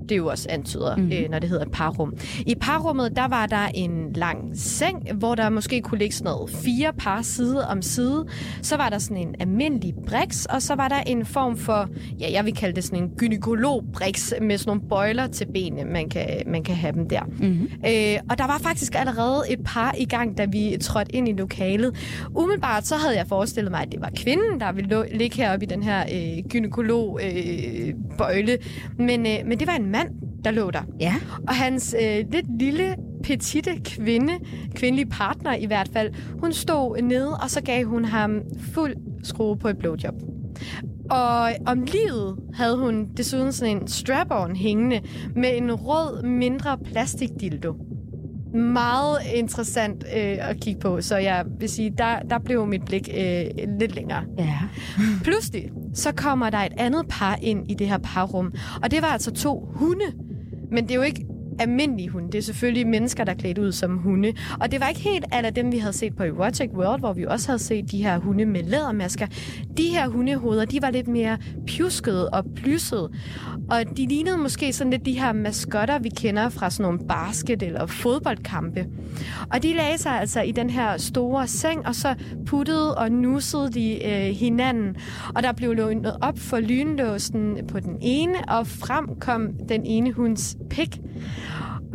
det jo også antyder, mm. øh, når det hedder et parrum. I parrummet, der var der en lang seng, hvor der måske kunne ligge sådan noget fire par side om side. Så var der sådan en almindelig briks, og så var der en form for, ja, jeg vil kalde det sådan en gynekolog-briks med sådan nogle bøjler til benene, man kan, man kan have dem der. Mm-hmm. Øh, og der var faktisk allerede et par i gang, da vi trådte ind i lokalet. Umiddelbart så havde jeg forestillet mig, at det var kvinden, der ville ligge heroppe i den her øh, gynekolog-bøjle. men, øh, men det var en mand, der lå der. Ja. Og hans øh, lidt lille, petite kvinde, kvindelige partner i hvert fald, hun stod nede, og så gav hun ham fuld skrue på et blowjob. Og om livet havde hun desuden sådan en strap-on hængende med en rød, mindre plastikdildo. Meget interessant øh, at kigge på, så jeg vil sige, der, der blev mit blik øh, lidt længere. Ja. Pludselig, så kommer der et andet par ind i det her parrum, og det var altså to hunde. Men det er jo ikke almindelige hunde. Det er selvfølgelig mennesker, der er klædt ud som hunde. Og det var ikke helt alle dem, vi havde set på Erotic World, hvor vi også havde set de her hunde med lædermasker. De her hundehoveder, de var lidt mere pjuskede og plyssede. Og de lignede måske sådan lidt de her maskotter, vi kender fra sådan nogle basket- eller fodboldkampe. Og de lagde sig altså i den her store seng, og så puttede og nussede de øh, hinanden. Og der blev lånet op for lynlåsen på den ene, og frem kom den ene hunds pik.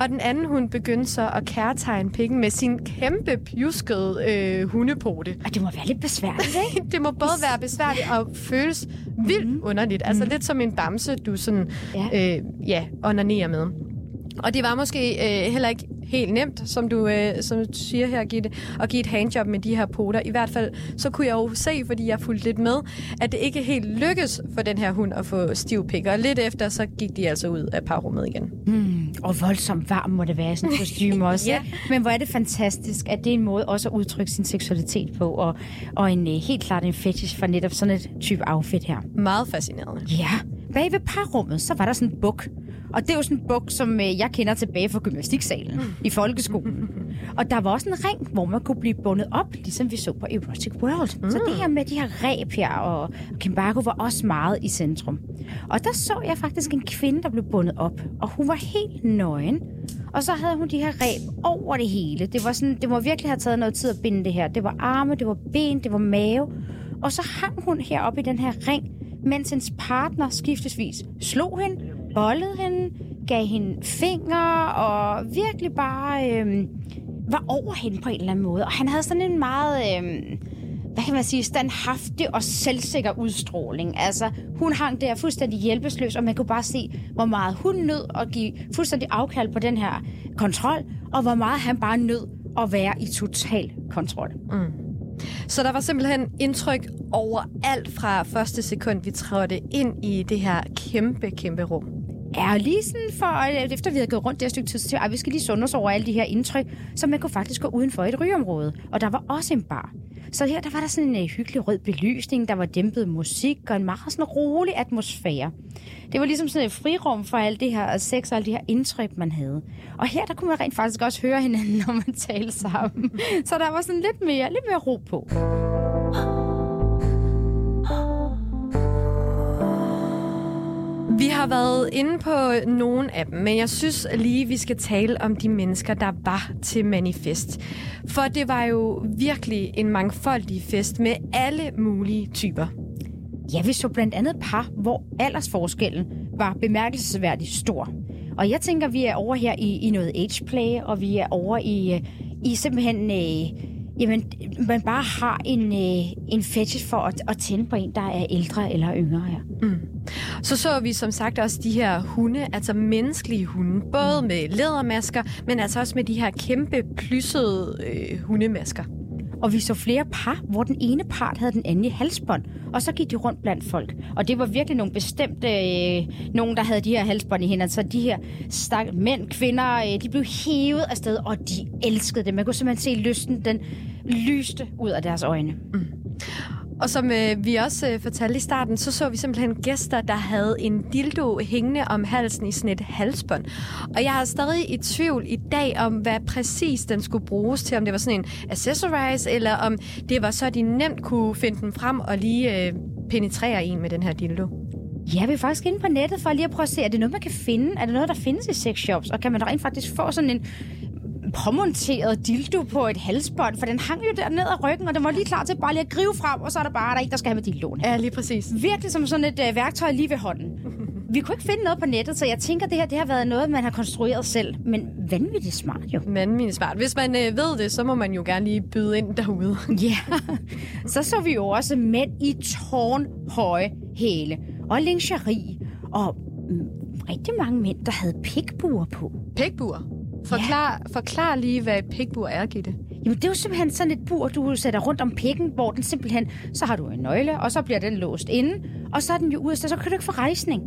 Og den anden hund begyndte så at kærtegne pikken med sin kæmpe pjuskede øh, hundepote. Og det må være lidt besværligt, ikke? Det må både være besværligt og føles vildt underligt. Altså lidt som en bamse, du sådan, ja. Øh, ja, onanerer med. Og det var måske øh, heller ikke helt nemt, som du, øh, som du siger her, Gitte, at give et handjob med de her poter. I hvert fald, så kunne jeg jo se, fordi jeg fulgte lidt med, at det ikke helt lykkedes for den her hund at få stiv pik. Og lidt efter, så gik de altså ud af parrummet igen. Mm, og voldsomt varm må det være sådan en også. Ja. Men hvor er det fantastisk, at det er en måde også at udtrykke sin seksualitet på, og, og en øh, helt klart en fetish for netop sådan et type outfit her. Meget fascinerende. Ja, bag ved parrummet, så var der sådan en buk. Og det er jo sådan en buk, som øh, jeg kender tilbage fra gymnastiksalen i folkeskolen. Og der var også en ring, hvor man kunne blive bundet op, ligesom vi så på Erotic World. Mm. Så det her med de her ræb her og Kimbaku var også meget i centrum. Og der så jeg faktisk en kvinde, der blev bundet op, og hun var helt nøgen. Og så havde hun de her ræb over det hele. Det var sådan, det må virkelig have taget noget tid at binde det her. Det var arme, det var ben, det var mave. Og så hang hun heroppe i den her ring, mens hendes partner skiftesvis slog hende, bollede hende, gav hende fingre og virkelig bare øh, var over hende på en eller anden måde. Og han havde sådan en meget, øh, hvad kan man sige, standhaftig og selvsikker udstråling. Altså, hun hang der fuldstændig hjælpeløs, og man kunne bare se, hvor meget hun nød at give fuldstændig afkald på den her kontrol, og hvor meget han bare nød at være i total kontrol. Mm. Så der var simpelthen indtryk overalt fra første sekund, vi trådte ind i det her kæmpe, kæmpe rum. Ja, og lige sådan for, øh, efter vi havde gået rundt det stykke tid, så at vi skal lige sunde os over alle de her indtryk, så man kunne faktisk gå udenfor et rygeområde. Og der var også en bar. Så her der var der sådan en uh, hyggelig rød belysning, der var dæmpet musik og en meget sådan rolig atmosfære. Det var ligesom sådan et frirum for alt det her sex og alle de her indtryk, man havde. Og her der kunne man rent faktisk også høre hinanden, når man talte sammen. Så der var sådan lidt mere, lidt mere ro på. Vi har været inde på nogle af dem, men jeg synes lige, vi skal tale om de mennesker, der var til manifest. For det var jo virkelig en mangfoldig fest med alle mulige typer. Ja, vi så blandt andet par, hvor aldersforskellen var bemærkelsesværdigt stor. Og jeg tænker, vi er over her i, i noget ageplay, og vi er over i, øh, i simpelthen... Øh, jamen, man bare har en, øh, en fetish for at, at tænde på en, der er ældre eller yngre her. Mm. Så så vi som sagt også de her hunde, altså menneskelige hunde, både med lædermasker, men altså også med de her kæmpe plyssede øh, hundemasker. Og vi så flere par, hvor den ene part havde den anden i halsbånd, og så gik de rundt blandt folk. Og det var virkelig nogle bestemte, øh, nogen der havde de her halsbånd i hænderne. Så de her stak, mænd, kvinder, øh, de blev hævet afsted, og de elskede det. Man kunne simpelthen se lysten, den lyste ud af deres øjne. Mm. Og som øh, vi også øh, fortalte i starten, så så vi simpelthen gæster, der havde en dildo hængende om halsen i sådan et halsbånd. Og jeg er stadig i tvivl i dag om, hvad præcis den skulle bruges til. Om det var sådan en accessorize, eller om det var så, de nemt kunne finde den frem og lige øh, penetrere en med den her dildo. Ja, vi er faktisk inde på nettet for lige at prøve at se, er det noget, man kan finde? Er det noget, der findes i sexshops? Og kan man rent faktisk få sådan en påmonteret dildo på et halsbånd? For den hang jo der ned ad ryggen, og den var lige klar til bare lige at gribe frem, og så er der bare der er en, der skal have med dildoen. Ja, lige præcis. Virkelig som sådan et øh, værktøj lige ved hånden. Vi kunne ikke finde noget på nettet, så jeg tænker, det her det har været noget, man har konstrueret selv. Men vanvittigt smart jo. Min smart. Hvis man øh, ved det, så må man jo gerne lige byde ind derude. Ja, så så vi jo også mænd i tårnhøje hæle og lingerie og mm, rigtig mange mænd, der havde pikbuer på. Pikbur. Forklar, ja. forklar lige, hvad et pikbur er, Gitte. Jamen, det er jo simpelthen sådan et bur, du sætter rundt om pikken, hvor den simpelthen, så har du en nøgle, og så bliver den låst inde, og så er den jo ude, så kan du ikke få rejsning.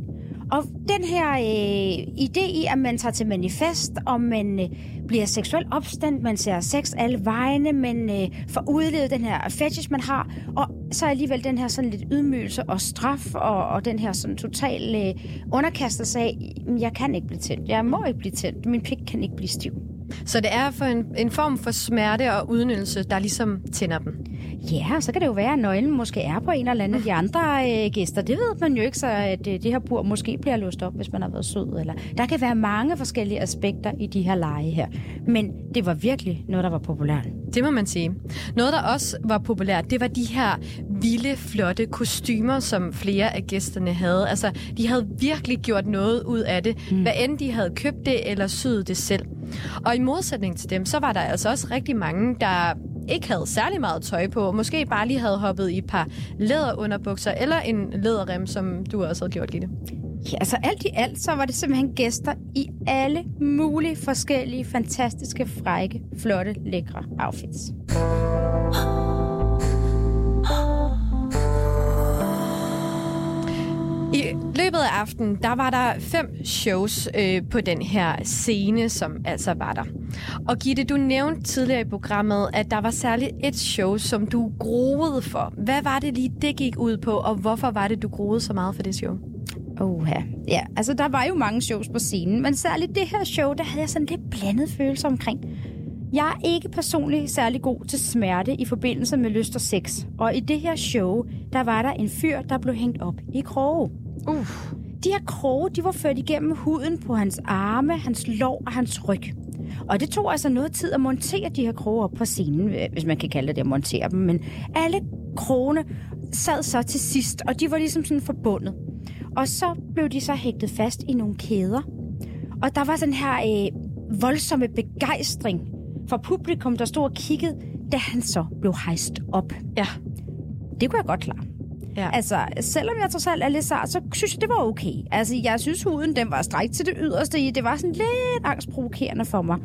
Og den her øh, idé i, at man tager til manifest, og man øh, bliver seksuelt opstand, man ser sex alle vegne, men øh, får udlevet den her fetish, man har, og så alligevel den her sådan lidt ydmygelse og straf, og, og den her sådan total øh, underkastelse af, jeg kan ikke blive tændt, jeg må ikke blive tændt, min pik kan ikke blive stiv. Så det er for en, en form for smerte og udnyttelse, der ligesom tænder dem. Ja, så kan det jo være, at nøglen måske er på en eller anden af de andre øh, gæster. Det ved man jo ikke, så at øh, det her bur måske bliver låst op, hvis man har været sød. Eller der kan være mange forskellige aspekter i de her lege her. Men det var virkelig noget, der var populært. Det må man sige. Noget, der også var populært, det var de her vilde, flotte kostymer, som flere af gæsterne havde. Altså, de havde virkelig gjort noget ud af det, mm. hvad end de havde købt det eller syet det selv. Og i modsætning til dem, så var der altså også rigtig mange, der ikke havde særlig meget tøj på, måske bare lige havde hoppet i et par læderunderbukser eller en læderrem, som du også havde gjort, Gitte. Ja, altså alt i alt, så var det simpelthen gæster i alle mulige forskellige, fantastiske, frække, flotte, lækre outfits. I løbet af aftenen, der var der fem shows øh, på den her scene, som altså var der. Og Gitte, du nævnte tidligere i programmet, at der var særligt et show, som du groede for. Hvad var det lige, det gik ud på, og hvorfor var det, du groede så meget for det show? Oha. Ja, altså der var jo mange shows på scenen, men særligt det her show, der havde jeg sådan lidt blandet følelser omkring. Jeg er ikke personligt særlig god til smerte i forbindelse med lyst og sex. Og i det her show, der var der en fyr, der blev hængt op i kroge. Uff. De her kroge, de var ført igennem huden på hans arme, hans lår og hans ryg. Og det tog altså noget tid at montere de her kroge op på scenen, øh, hvis man kan kalde det at montere dem. Men alle krogene sad så til sidst, og de var ligesom sådan forbundet. Og så blev de så hægtet fast i nogle kæder. Og der var sådan her øh, voldsomme begejstring fra publikum, der stod og kiggede, da han så blev hejst op. Ja. Det kunne jeg godt klare ja. Altså, selvom jeg trods alt er lidt sart, så synes jeg, det var okay. Altså, jeg synes, huden den var strækt til det yderste i. Det var sådan lidt angstprovokerende for mig.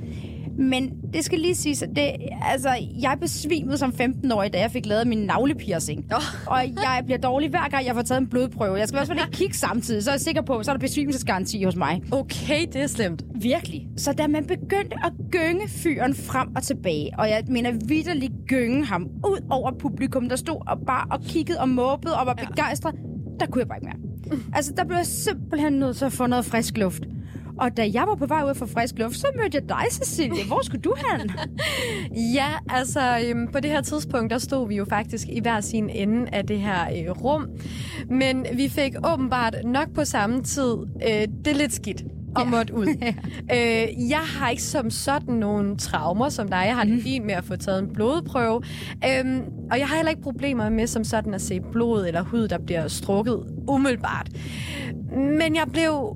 Men det skal lige siges, at det, altså, jeg besvimede som 15-årig, da jeg fik lavet min navlepiercing. Åh. Og jeg bliver dårlig hver gang, jeg får taget en blodprøve. Jeg skal i hvert fald ikke kigge samtidig, så er jeg sikker på, så er der besvimelsesgaranti hos mig. Okay, det er slemt. Virkelig. Så da man begyndte at gynge fyren frem og tilbage, og jeg mener vidderligt gynge ham ud over publikum, der stod og bare og kiggede og måbede og var ja. begejstret, der kunne jeg bare ikke mere. Altså, der blev jeg simpelthen nødt til at få noget frisk luft. Og da jeg var på vej ud for frisk luft, så mødte jeg dig, Cecilie. Hvor skulle du hen? Ja, altså øhm, på det her tidspunkt, der stod vi jo faktisk i hver sin ende af det her øh, rum. Men vi fik åbenbart nok på samme tid. Øh, det er lidt skidt og Ja. måtte ud. øh, jeg har ikke som sådan nogle traumer som dig. Jeg har det fint med at få taget en blodprøve. Øhm, og jeg har heller ikke problemer med som sådan at se blod eller hud, der bliver strukket umiddelbart. Men jeg blev,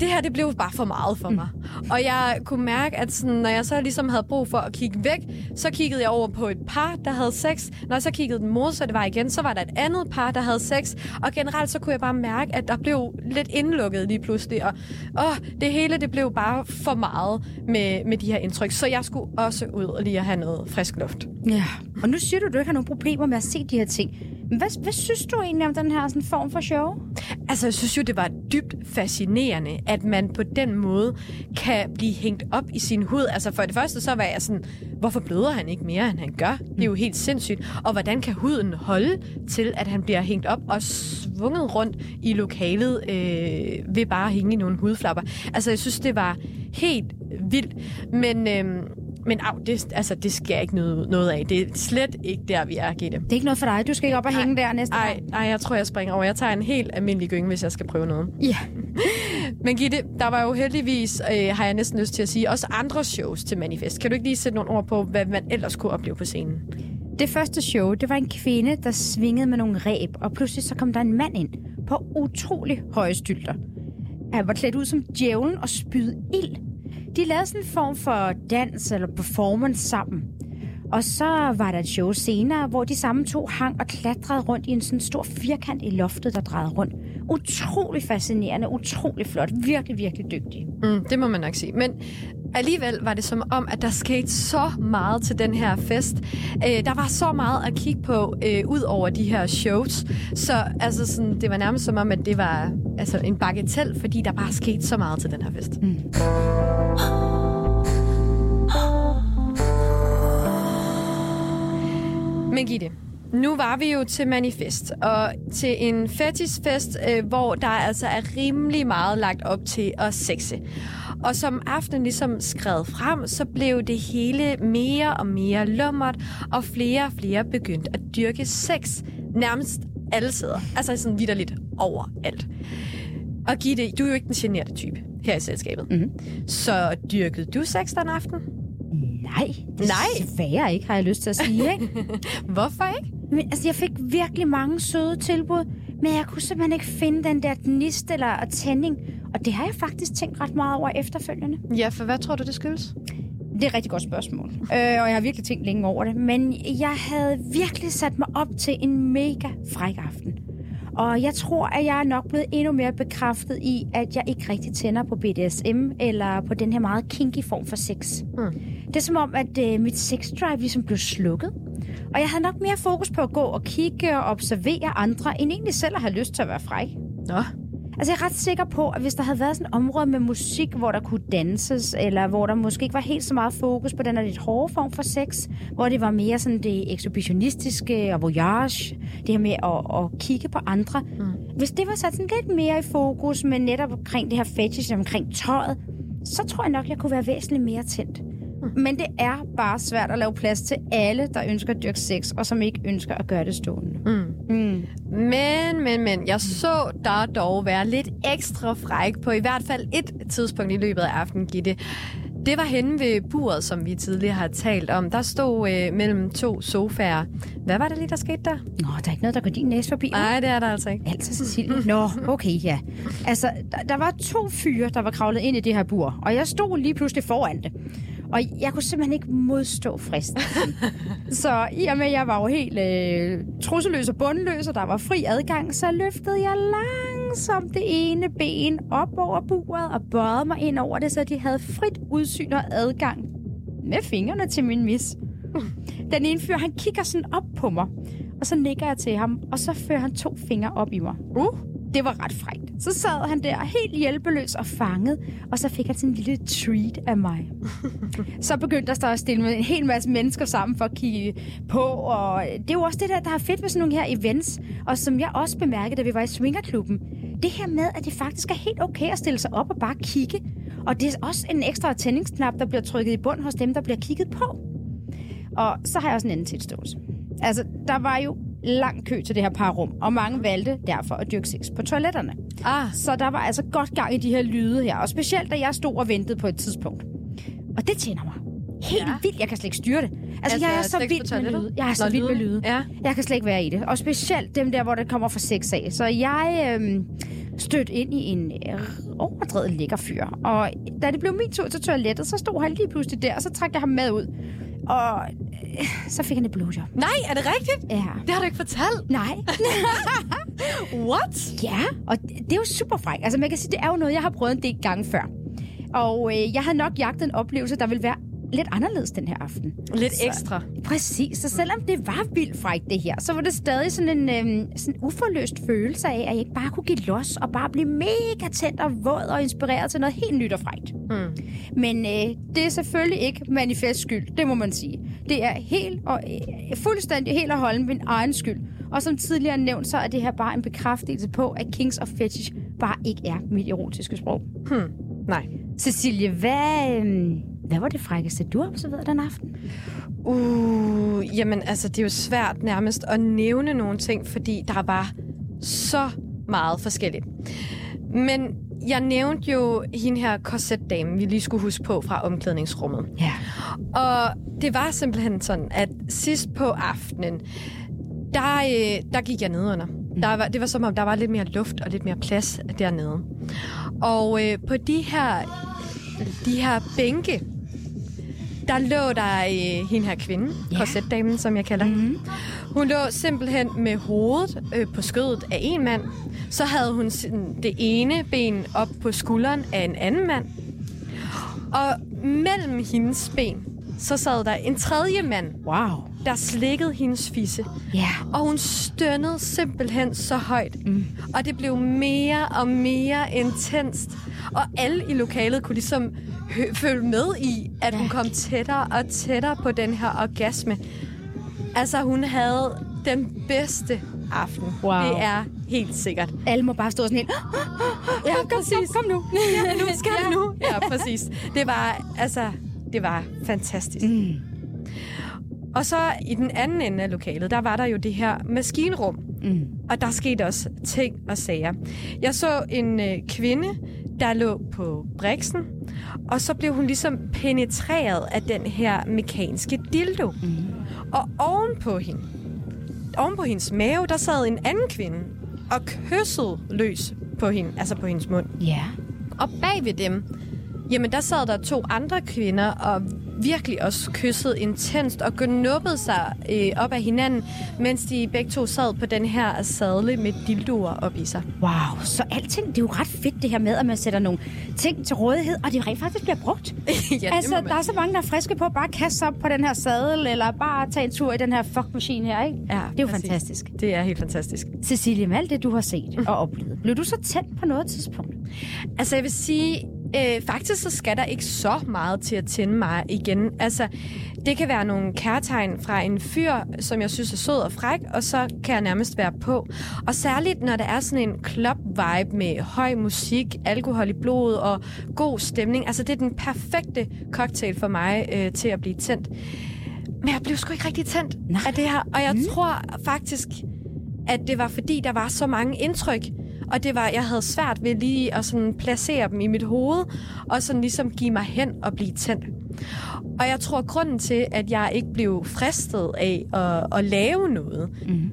det her det blev bare for meget for mig. Og jeg kunne mærke, at sådan, når jeg så ligesom havde brug for at kigge væk, så kiggede jeg over på et par, der havde sex. Når jeg så kiggede den modsatte vej igen, så var der et andet par, der havde sex. Og generelt så kunne jeg bare mærke, at der blev lidt indlukket lige pludselig. Og åh, det hele det blev bare for meget med, med de her indtryk. Så jeg skulle også ud og lige have noget frisk luft. Ja, og nu siger du, at du ikke har nogen problemer med at se de her ting. Hvad, hvad synes du egentlig om den her sådan, form for show? Altså, jeg synes jo, det var dybt fascinerende, at man på den måde kan blive hængt op i sin hud. Altså, for det første så var jeg sådan, hvorfor bløder han ikke mere, end han gør? Det er jo helt sindssygt. Og hvordan kan huden holde til, at han bliver hængt op og svunget rundt i lokalet øh, ved bare at hænge i nogle hudflapper? Altså, jeg synes, det var helt vildt. Men... Øh, men au, det, altså, det skal jeg ikke noget, noget af. Det er slet ikke der, vi er, Gitte. Det er ikke noget for dig. Du skal ikke op og hænge der næste Ej, gang. ej, jeg tror, jeg springer over. Jeg tager en helt almindelig gynge, hvis jeg skal prøve noget. Ja. Men Gitte, der var jo heldigvis, øh, har jeg næsten lyst til at sige, også andre shows til Manifest. Kan du ikke lige sætte nogle ord på, hvad man ellers kunne opleve på scenen? Det første show, det var en kvinde, der svingede med nogle ræb, og pludselig så kom der en mand ind på utrolig høje stylter. Han var klædt ud som djævlen og spydde ild. De lavede sådan en form for dans eller performance sammen. Og så var der et show senere, hvor de samme to hang og klatrede rundt i en sådan stor firkant i loftet, der drejede rundt. Utrolig fascinerende, utrolig flot, virkelig, virkelig dygtig. Mm, det må man nok sige. Men alligevel var det som om, at der skete så meget til den her fest. Øh, der var så meget at kigge på, øh, ud over de her shows. Så altså, sådan, det var nærmest som om, at det var altså, en bagatell, fordi der bare skete så meget til den her fest. Mm. Men Gitte, nu var vi jo til manifest, og til en fetishfest, øh, hvor der altså er rimelig meget lagt op til at sexe. Og som aftenen ligesom skred frem, så blev det hele mere og mere lummert, og flere og flere begyndte at dyrke sex nærmest alle steder. Altså sådan vidderligt overalt. Og Gitte, du er jo ikke den generede type her i selskabet. Mhm. Mm-hmm. Så dyrkede du sex den aften? Nej, Nej. desværre ikke, har jeg lyst til at sige, ikke? Hvorfor ikke? Men, altså, jeg fik virkelig mange søde tilbud, men jeg kunne simpelthen ikke finde den der gnist eller tænding. Og det har jeg faktisk tænkt ret meget over efterfølgende. Ja, for hvad tror du, det skyldes? Det er et rigtig godt spørgsmål, øh, og jeg har virkelig tænkt længe over det. Men jeg havde virkelig sat mig op til en mega fræk aften. Og jeg tror, at jeg er nok blevet endnu mere bekræftet i, at jeg ikke rigtig tænder på BDSM eller på den her meget kinky form for sex. Mm. Det er som om, at øh, mit sexdrive ligesom blev slukket. Og jeg havde nok mere fokus på at gå og kigge og observere andre, end egentlig selv at have lyst til at være fræk. Nå, Altså, jeg er ret sikker på, at hvis der havde været sådan et område med musik, hvor der kunne danses, eller hvor der måske ikke var helt så meget fokus på den her lidt hårde form for sex, hvor det var mere sådan det ekshibitionistiske og voyage, det her med at, at kigge på andre. Mm. Hvis det var sat sådan lidt mere i fokus, men netop omkring det her fetish, omkring tøjet, så tror jeg nok, jeg kunne være væsentligt mere tændt. Men det er bare svært at lave plads til alle, der ønsker at dyrke sex, og som ikke ønsker at gøre det stående. Mm. Mm. Men, men, men, jeg så dig dog være lidt ekstra fræk på i hvert fald et tidspunkt i løbet af aftenen, Gitte. Det var henne ved buret, som vi tidligere har talt om. Der stod øh, mellem to sofaer. Hvad var det lige, der skete der? Nå, der er ikke noget, der går din næse forbi. Nej, det er der altså ikke. Altså, Cecilie. Nå, okay, ja. Altså, der, der var to fyre, der var kravlet ind i det her bur, og jeg stod lige pludselig foran det. Og jeg kunne simpelthen ikke modstå fristelsen. så i og med, at jeg var jo helt øh, trusseløs og bundløs, og der var fri adgang, så løftede jeg langsomt det ene ben op over buret og bøjede mig ind over det, så de havde frit udsyn og adgang. med fingrene til min mis. Den ene fyr, han kigger sådan op på mig, og så nikker jeg til ham, og så fører han to fingre op i mig. Uh, det var ret frækt. Så sad han der helt hjælpeløs og fanget, og så fik han sådan en lille treat af mig. så begyndte der at stille med en hel masse mennesker sammen for at kigge på, og det er jo også det der, der er fedt ved sådan nogle her events, og som jeg også bemærkede, da vi var i Swingerklubben. Det her med, at det faktisk er helt okay at stille sig op og bare kigge, og det er også en ekstra tændingsknap, der bliver trykket i bund hos dem, der bliver kigget på. Og så har jeg også en anden tilståelse. Altså, der var jo lang kø til det her parrum, og mange valgte derfor at dyrke sex på toiletterne. Ah. Så der var altså godt gang i de her lyde her, og specielt da jeg stod og ventede på et tidspunkt. Og det tænder mig. Helt Ja. vildt, jeg kan slet ikke styre det. Altså, Altså, jeg er så vild med lyde. Jeg er så Nå, vild med lyde. Ja. Jeg kan slet ikke være i det. Og specielt dem der, hvor det kommer fra sex af. Så jeg øhm, stødte ind i en øh, overdrevet lækker fyr. Og da det blev min tur til toilettet, så stod han lige pludselig der, og så trak jeg ham med ud. Og øh, så fik han et blowjob. Nej, er det rigtigt? Ja. Det har du ikke fortalt. Nej. What? Ja, og det er jo super fræk. Altså man kan sige, det er jo noget, jeg har prøvet en del gange før. Og øh, jeg havde nok jagtet en oplevelse, der ville være lidt anderledes den her aften. Lidt Så- ekstra. Præcis, så selvom det var vildt frækt det her, så var det stadig sådan en øhm, sådan uforløst følelse af, at jeg ikke bare kunne give los og bare blive mega tændt og våd og inspireret til noget helt nyt og frækt. Mm. Men øh, det er selvfølgelig ikke manifest skyld, det må man sige. Det er helt og øh, fuldstændig helt og holden min egen skyld. Og som tidligere nævnt, så er det her bare en bekræftelse på, at kings og fetish bare ikke er mit erotiske sprog. Hmm. Nej. Cecilie, hvad, øh, hvad var det frækkeste, du har observeret den aften? Uh, jamen altså, det er jo svært nærmest at nævne nogle ting, fordi der var så meget forskelligt. Men jeg nævnte jo hende her korsetdame, vi lige skulle huske på fra omklædningsrummet. Ja. Og det var simpelthen sådan, at sidst på aftenen, der, øh, der gik jeg ned under. Der var, det var som om, der var lidt mere luft og lidt mere plads dernede. Og øh, på de her, de her bænke, der lå der øh, hende her kvinde, ja. korsetdamen, som jeg kalder mm-hmm. Hun lå simpelthen med hovedet øh, på skødet af en mand. Så havde hun det ene ben op på skulderen af en anden mand. Og mellem hendes ben, så sad der en tredje mand, Wow. der slikkede hendes fisse. Ja. Og hun stønnede simpelthen så højt. Mm. Og det blev mere og mere intenst. Og alle i lokalet kunne ligesom følge med i, at hun kom tættere og tættere på den her orgasme. Altså, hun havde den bedste aften. Wow. Det er helt sikkert. Alle må bare stå sådan helt... Ja, kom, kom, kom nu. Ja, nu skal ja. nu. Ja, præcis. Det var, altså, det var fantastisk. Mm. Og så i den anden ende af lokalet, der var der jo det her maskinrum. Mm. Og der skete også ting og sager. Jeg så en øh, kvinde, der lå på briksen, og så blev hun ligesom penetreret af den her mekaniske dildo. Mm. Og ovenpå hende, oven på hendes mave, der sad en anden kvinde og kyssede løs på hende, altså på hendes mund. Ja. Og bag ved dem, jamen der sad der to andre kvinder og virkelig også kyssede intenst og gnubbede sig øh, op af hinanden, mens de begge to sad på den her sadle med dildoer op i sig. Wow, så alting, det er jo ret fedt det her med, at man sætter nogle ting til rådighed, og det rent faktisk bliver brugt. ja, altså, der er så mange, der er friske på at bare kaste sig op på den her sadel, eller bare tage en tur i den her fuck-maskine her, ikke? Ja, det er jo præcis. fantastisk. Det er helt fantastisk. Cecilie, med alt det, du har set og oplevet, blev du så tændt på noget tidspunkt? Altså jeg vil sige, øh, faktisk så skal der ikke så meget til at tænde mig igen. Altså det kan være nogle kærtegn fra en fyr, som jeg synes er sød og fræk, og så kan jeg nærmest være på. Og særligt når der er sådan en club-vibe med høj musik, alkohol i blodet og god stemning. Altså det er den perfekte cocktail for mig øh, til at blive tændt. Men jeg blev sgu ikke rigtig tændt Nej. af det her. Og jeg mm. tror faktisk, at det var fordi, der var så mange indtryk. Og det var, jeg havde svært ved lige at sådan placere dem i mit hoved, og sådan ligesom give mig hen og blive tændt. Og jeg tror, grunden til, at jeg ikke blev fristet af at, at lave noget, Mm.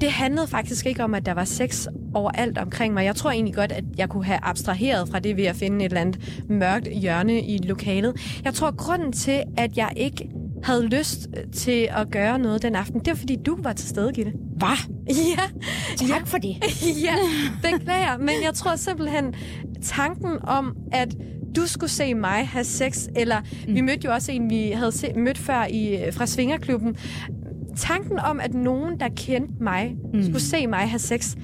det handlede faktisk ikke om, at der var sex overalt omkring mig. Jeg tror egentlig godt, at jeg kunne have abstraheret fra det ved at finde et eller andet mørkt hjørne i lokalet. Jeg tror, grunden til, at jeg ikke havde lyst til at gøre noget den aften, det var, fordi du var til stede, Gitte. Hvad? Ja, Tak for det. ja, beklager. Men jeg tror simpelthen, tanken om, at du skulle se mig have sex, eller mm. vi mødte jo også en, vi havde se, mødt før i, fra Svingerklubben. Tanken om, at nogen, der kendte mig, mm. skulle se mig have sex,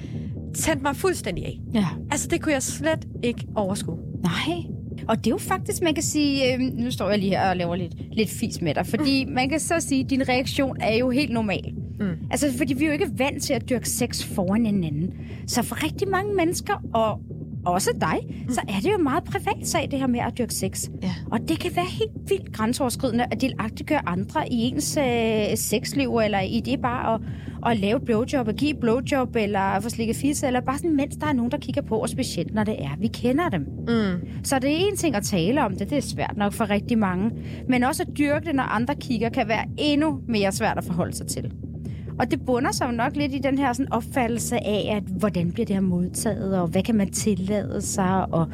tændte mig fuldstændig af. Ja. Altså, det kunne jeg slet ikke overskue. Nej. Og det er jo faktisk, man kan sige, øh, nu står jeg lige her og laver lidt, lidt fis med dig, fordi mm. man kan så sige, at din reaktion er jo helt normal. Mm. Altså, fordi vi er jo ikke vant til at dyrke sex foran en anden. Så for rigtig mange mennesker, og også dig, mm. så er det jo meget privat sag, det her med at dyrke sex. Ja. Og det kan være helt vildt grænseoverskridende at delagtiggøre andre i ens øh, sexliv, eller i det bare at, at lave blowjob, at give blowjob, eller få slikket fisse, eller bare sådan, mens der er nogen, der kigger på, og specielt når det er, vi kender dem. Mm. Så det er en ting at tale om det, det er svært nok for rigtig mange. Men også at dyrke det, når andre kigger, kan være endnu mere svært at forholde sig til. Og det bunder sig jo nok lidt i den her sådan, opfattelse af, at hvordan bliver det her modtaget, og hvad kan man tillade sig, og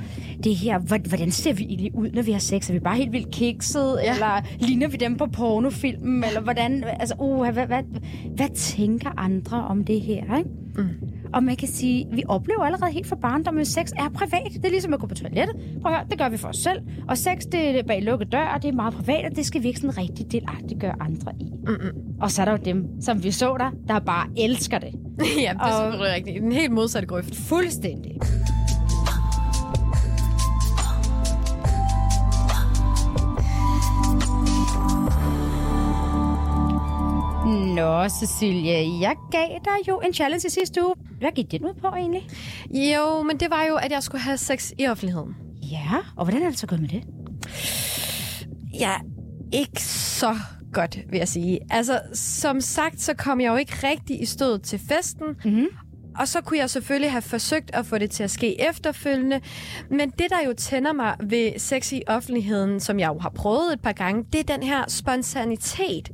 det her, hvordan ser vi egentlig ud, når vi har sex? Er vi bare helt vildt kikset, ja. eller ligner vi dem på pornofilmen, eller hvordan, altså, uh, hvad, hvad, hvad, hvad tænker andre om det her, ikke? Mm. Og man kan sige, vi oplever allerede helt fra barndommen, at sex er privat. Det er ligesom at gå på toilettet. Prøv at høre, det gør vi for os selv. Og sex, det er bag lukket dør, og det er meget privat, og det skal vi ikke sådan rigtig delagtigt gøre andre i. Mm-mm. Og så er der jo dem, som vi så der, der bare elsker det. ja, det er selvfølgelig rigtigt. Den helt modsatte grøft. Fuldstændig. Nå, Cecilie, jeg gav dig jo en challenge i sidste uge. Hvad gik den ud på egentlig? Jo, men det var jo, at jeg skulle have sex i offentligheden. Ja, og hvordan er det så gået med det? Ja, ikke så godt, vil jeg sige. Altså, som sagt, så kom jeg jo ikke rigtig i stød til festen. Mm-hmm. Og så kunne jeg selvfølgelig have forsøgt at få det til at ske efterfølgende. Men det, der jo tænder mig ved sex i offentligheden, som jeg jo har prøvet et par gange, det er den her spontanitet.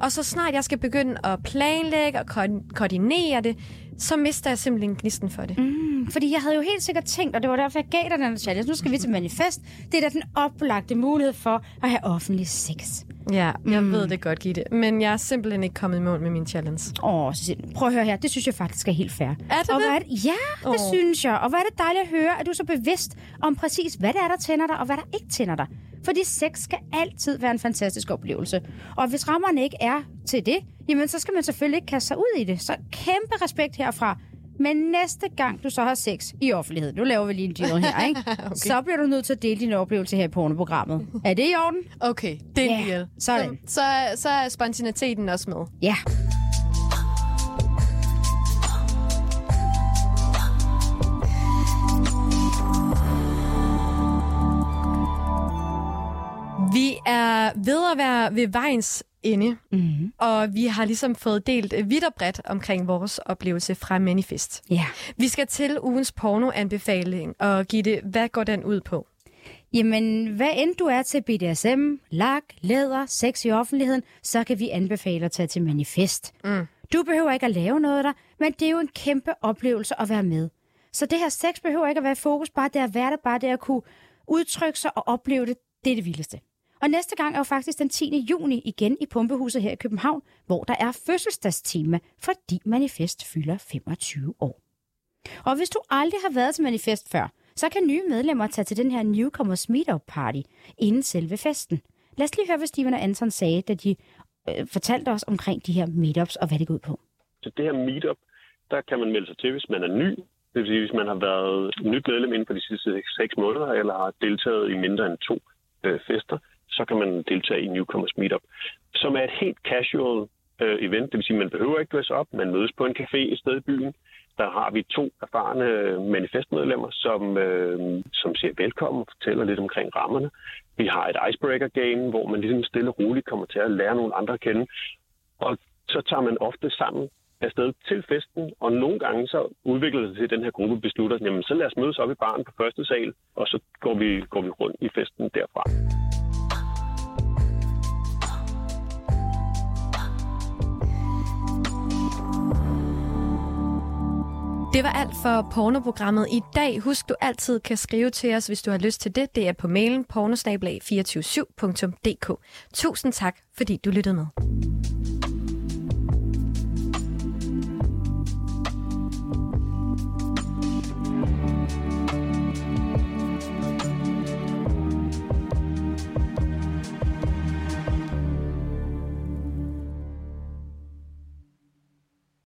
Og så snart jeg skal begynde at planlægge og ko- koordinere det, så mister jeg simpelthen gnisten for det. Mm, fordi jeg havde jo helt sikkert tænkt, og det var derfor, jeg gav dig den challenge, Nu skal vi til manifest. Det er da den oplagte mulighed for at have offentlig sex. Ja, jeg mm. ved det godt, Gitte. Men jeg er simpelthen ikke kommet i mål med min challenge. Åh, oh, prøv at høre her. Det synes jeg faktisk er helt fair. Er det og det? Hvad er det? Ja, det oh. synes jeg. Og hvad er det dejligt at høre, at du er så bevidst om præcis, hvad det er, der tænder dig, og hvad der ikke tænder dig. Fordi sex skal altid være en fantastisk oplevelse. Og hvis rammerne ikke er til det, jamen så skal man selvfølgelig ikke kaste sig ud i det. Så kæmpe respekt herfra. Men næste gang du så har sex i offentlighed, nu laver vi lige en deal her, ikke? okay. så bliver du nødt til at dele din oplevelse her i pornoprogrammet. Er det i orden? Okay, det er en Ja, deal. sådan. Så, så, så er spontaniteten også med. Ja. Vi er ved at være ved vejens ende, Mm-hmm. og vi har ligesom fået delt vidt og bredt omkring vores oplevelse fra Manifest. Ja. Vi skal til ugens pornoanbefaling, og Gitte, hvad går den ud på? Jamen, hvad end du er til BDSM, lak, læder, sex i offentligheden, så kan vi anbefale at tage til manifest. Mm. Du behøver ikke at lave noget der, men det er jo en kæmpe oplevelse at være med. Så det her sex behøver ikke at være i fokus, bare det at være der, bare det at kunne udtrykke sig og opleve det, det er det vildeste. Og næste gang er jo faktisk den 10. juni igen i Pumpehuset her i København, hvor der er fødselsdagstema, fordi Manifest fylder 25 år. Og hvis du aldrig har været til Manifest før, så kan nye medlemmer tage til den her Newcomers Meetup Party inden selve festen. Lad os lige høre, hvad Steven og Anton sagde, da de øh, fortalte os omkring de her meetups og hvad det går ud på. Så det her meetup, der kan man melde sig til, hvis man er ny. Det vil sige, hvis man har været nyt medlem inden for de sidste 6 måneder, eller har deltaget i mindre end to øh, fester, så kan man deltage i Newcomers Meetup, som er et helt casual øh, event. Det vil sige, man behøver ikke dress op. Man mødes på en café et sted i byen. Der har vi to erfarne manifestmedlemmer, som, øh, som siger velkommen og fortæller lidt omkring rammerne. Vi har et icebreaker game, hvor man ligesom stille og roligt kommer til at lære nogle andre at kende. Og så tager man ofte sammen afsted til festen, og nogle gange så udvikler det til, at den her gruppe beslutter, jamen så lad os mødes op i baren på første sal, og så går vi, går vi rundt i festen derfra. Det var alt for pornoprogrammet i dag. Husk, du altid kan skrive til os, hvis du har lyst til det. Det er på mailen pornosnablag247.dk. Tusind tak, fordi du lyttede med.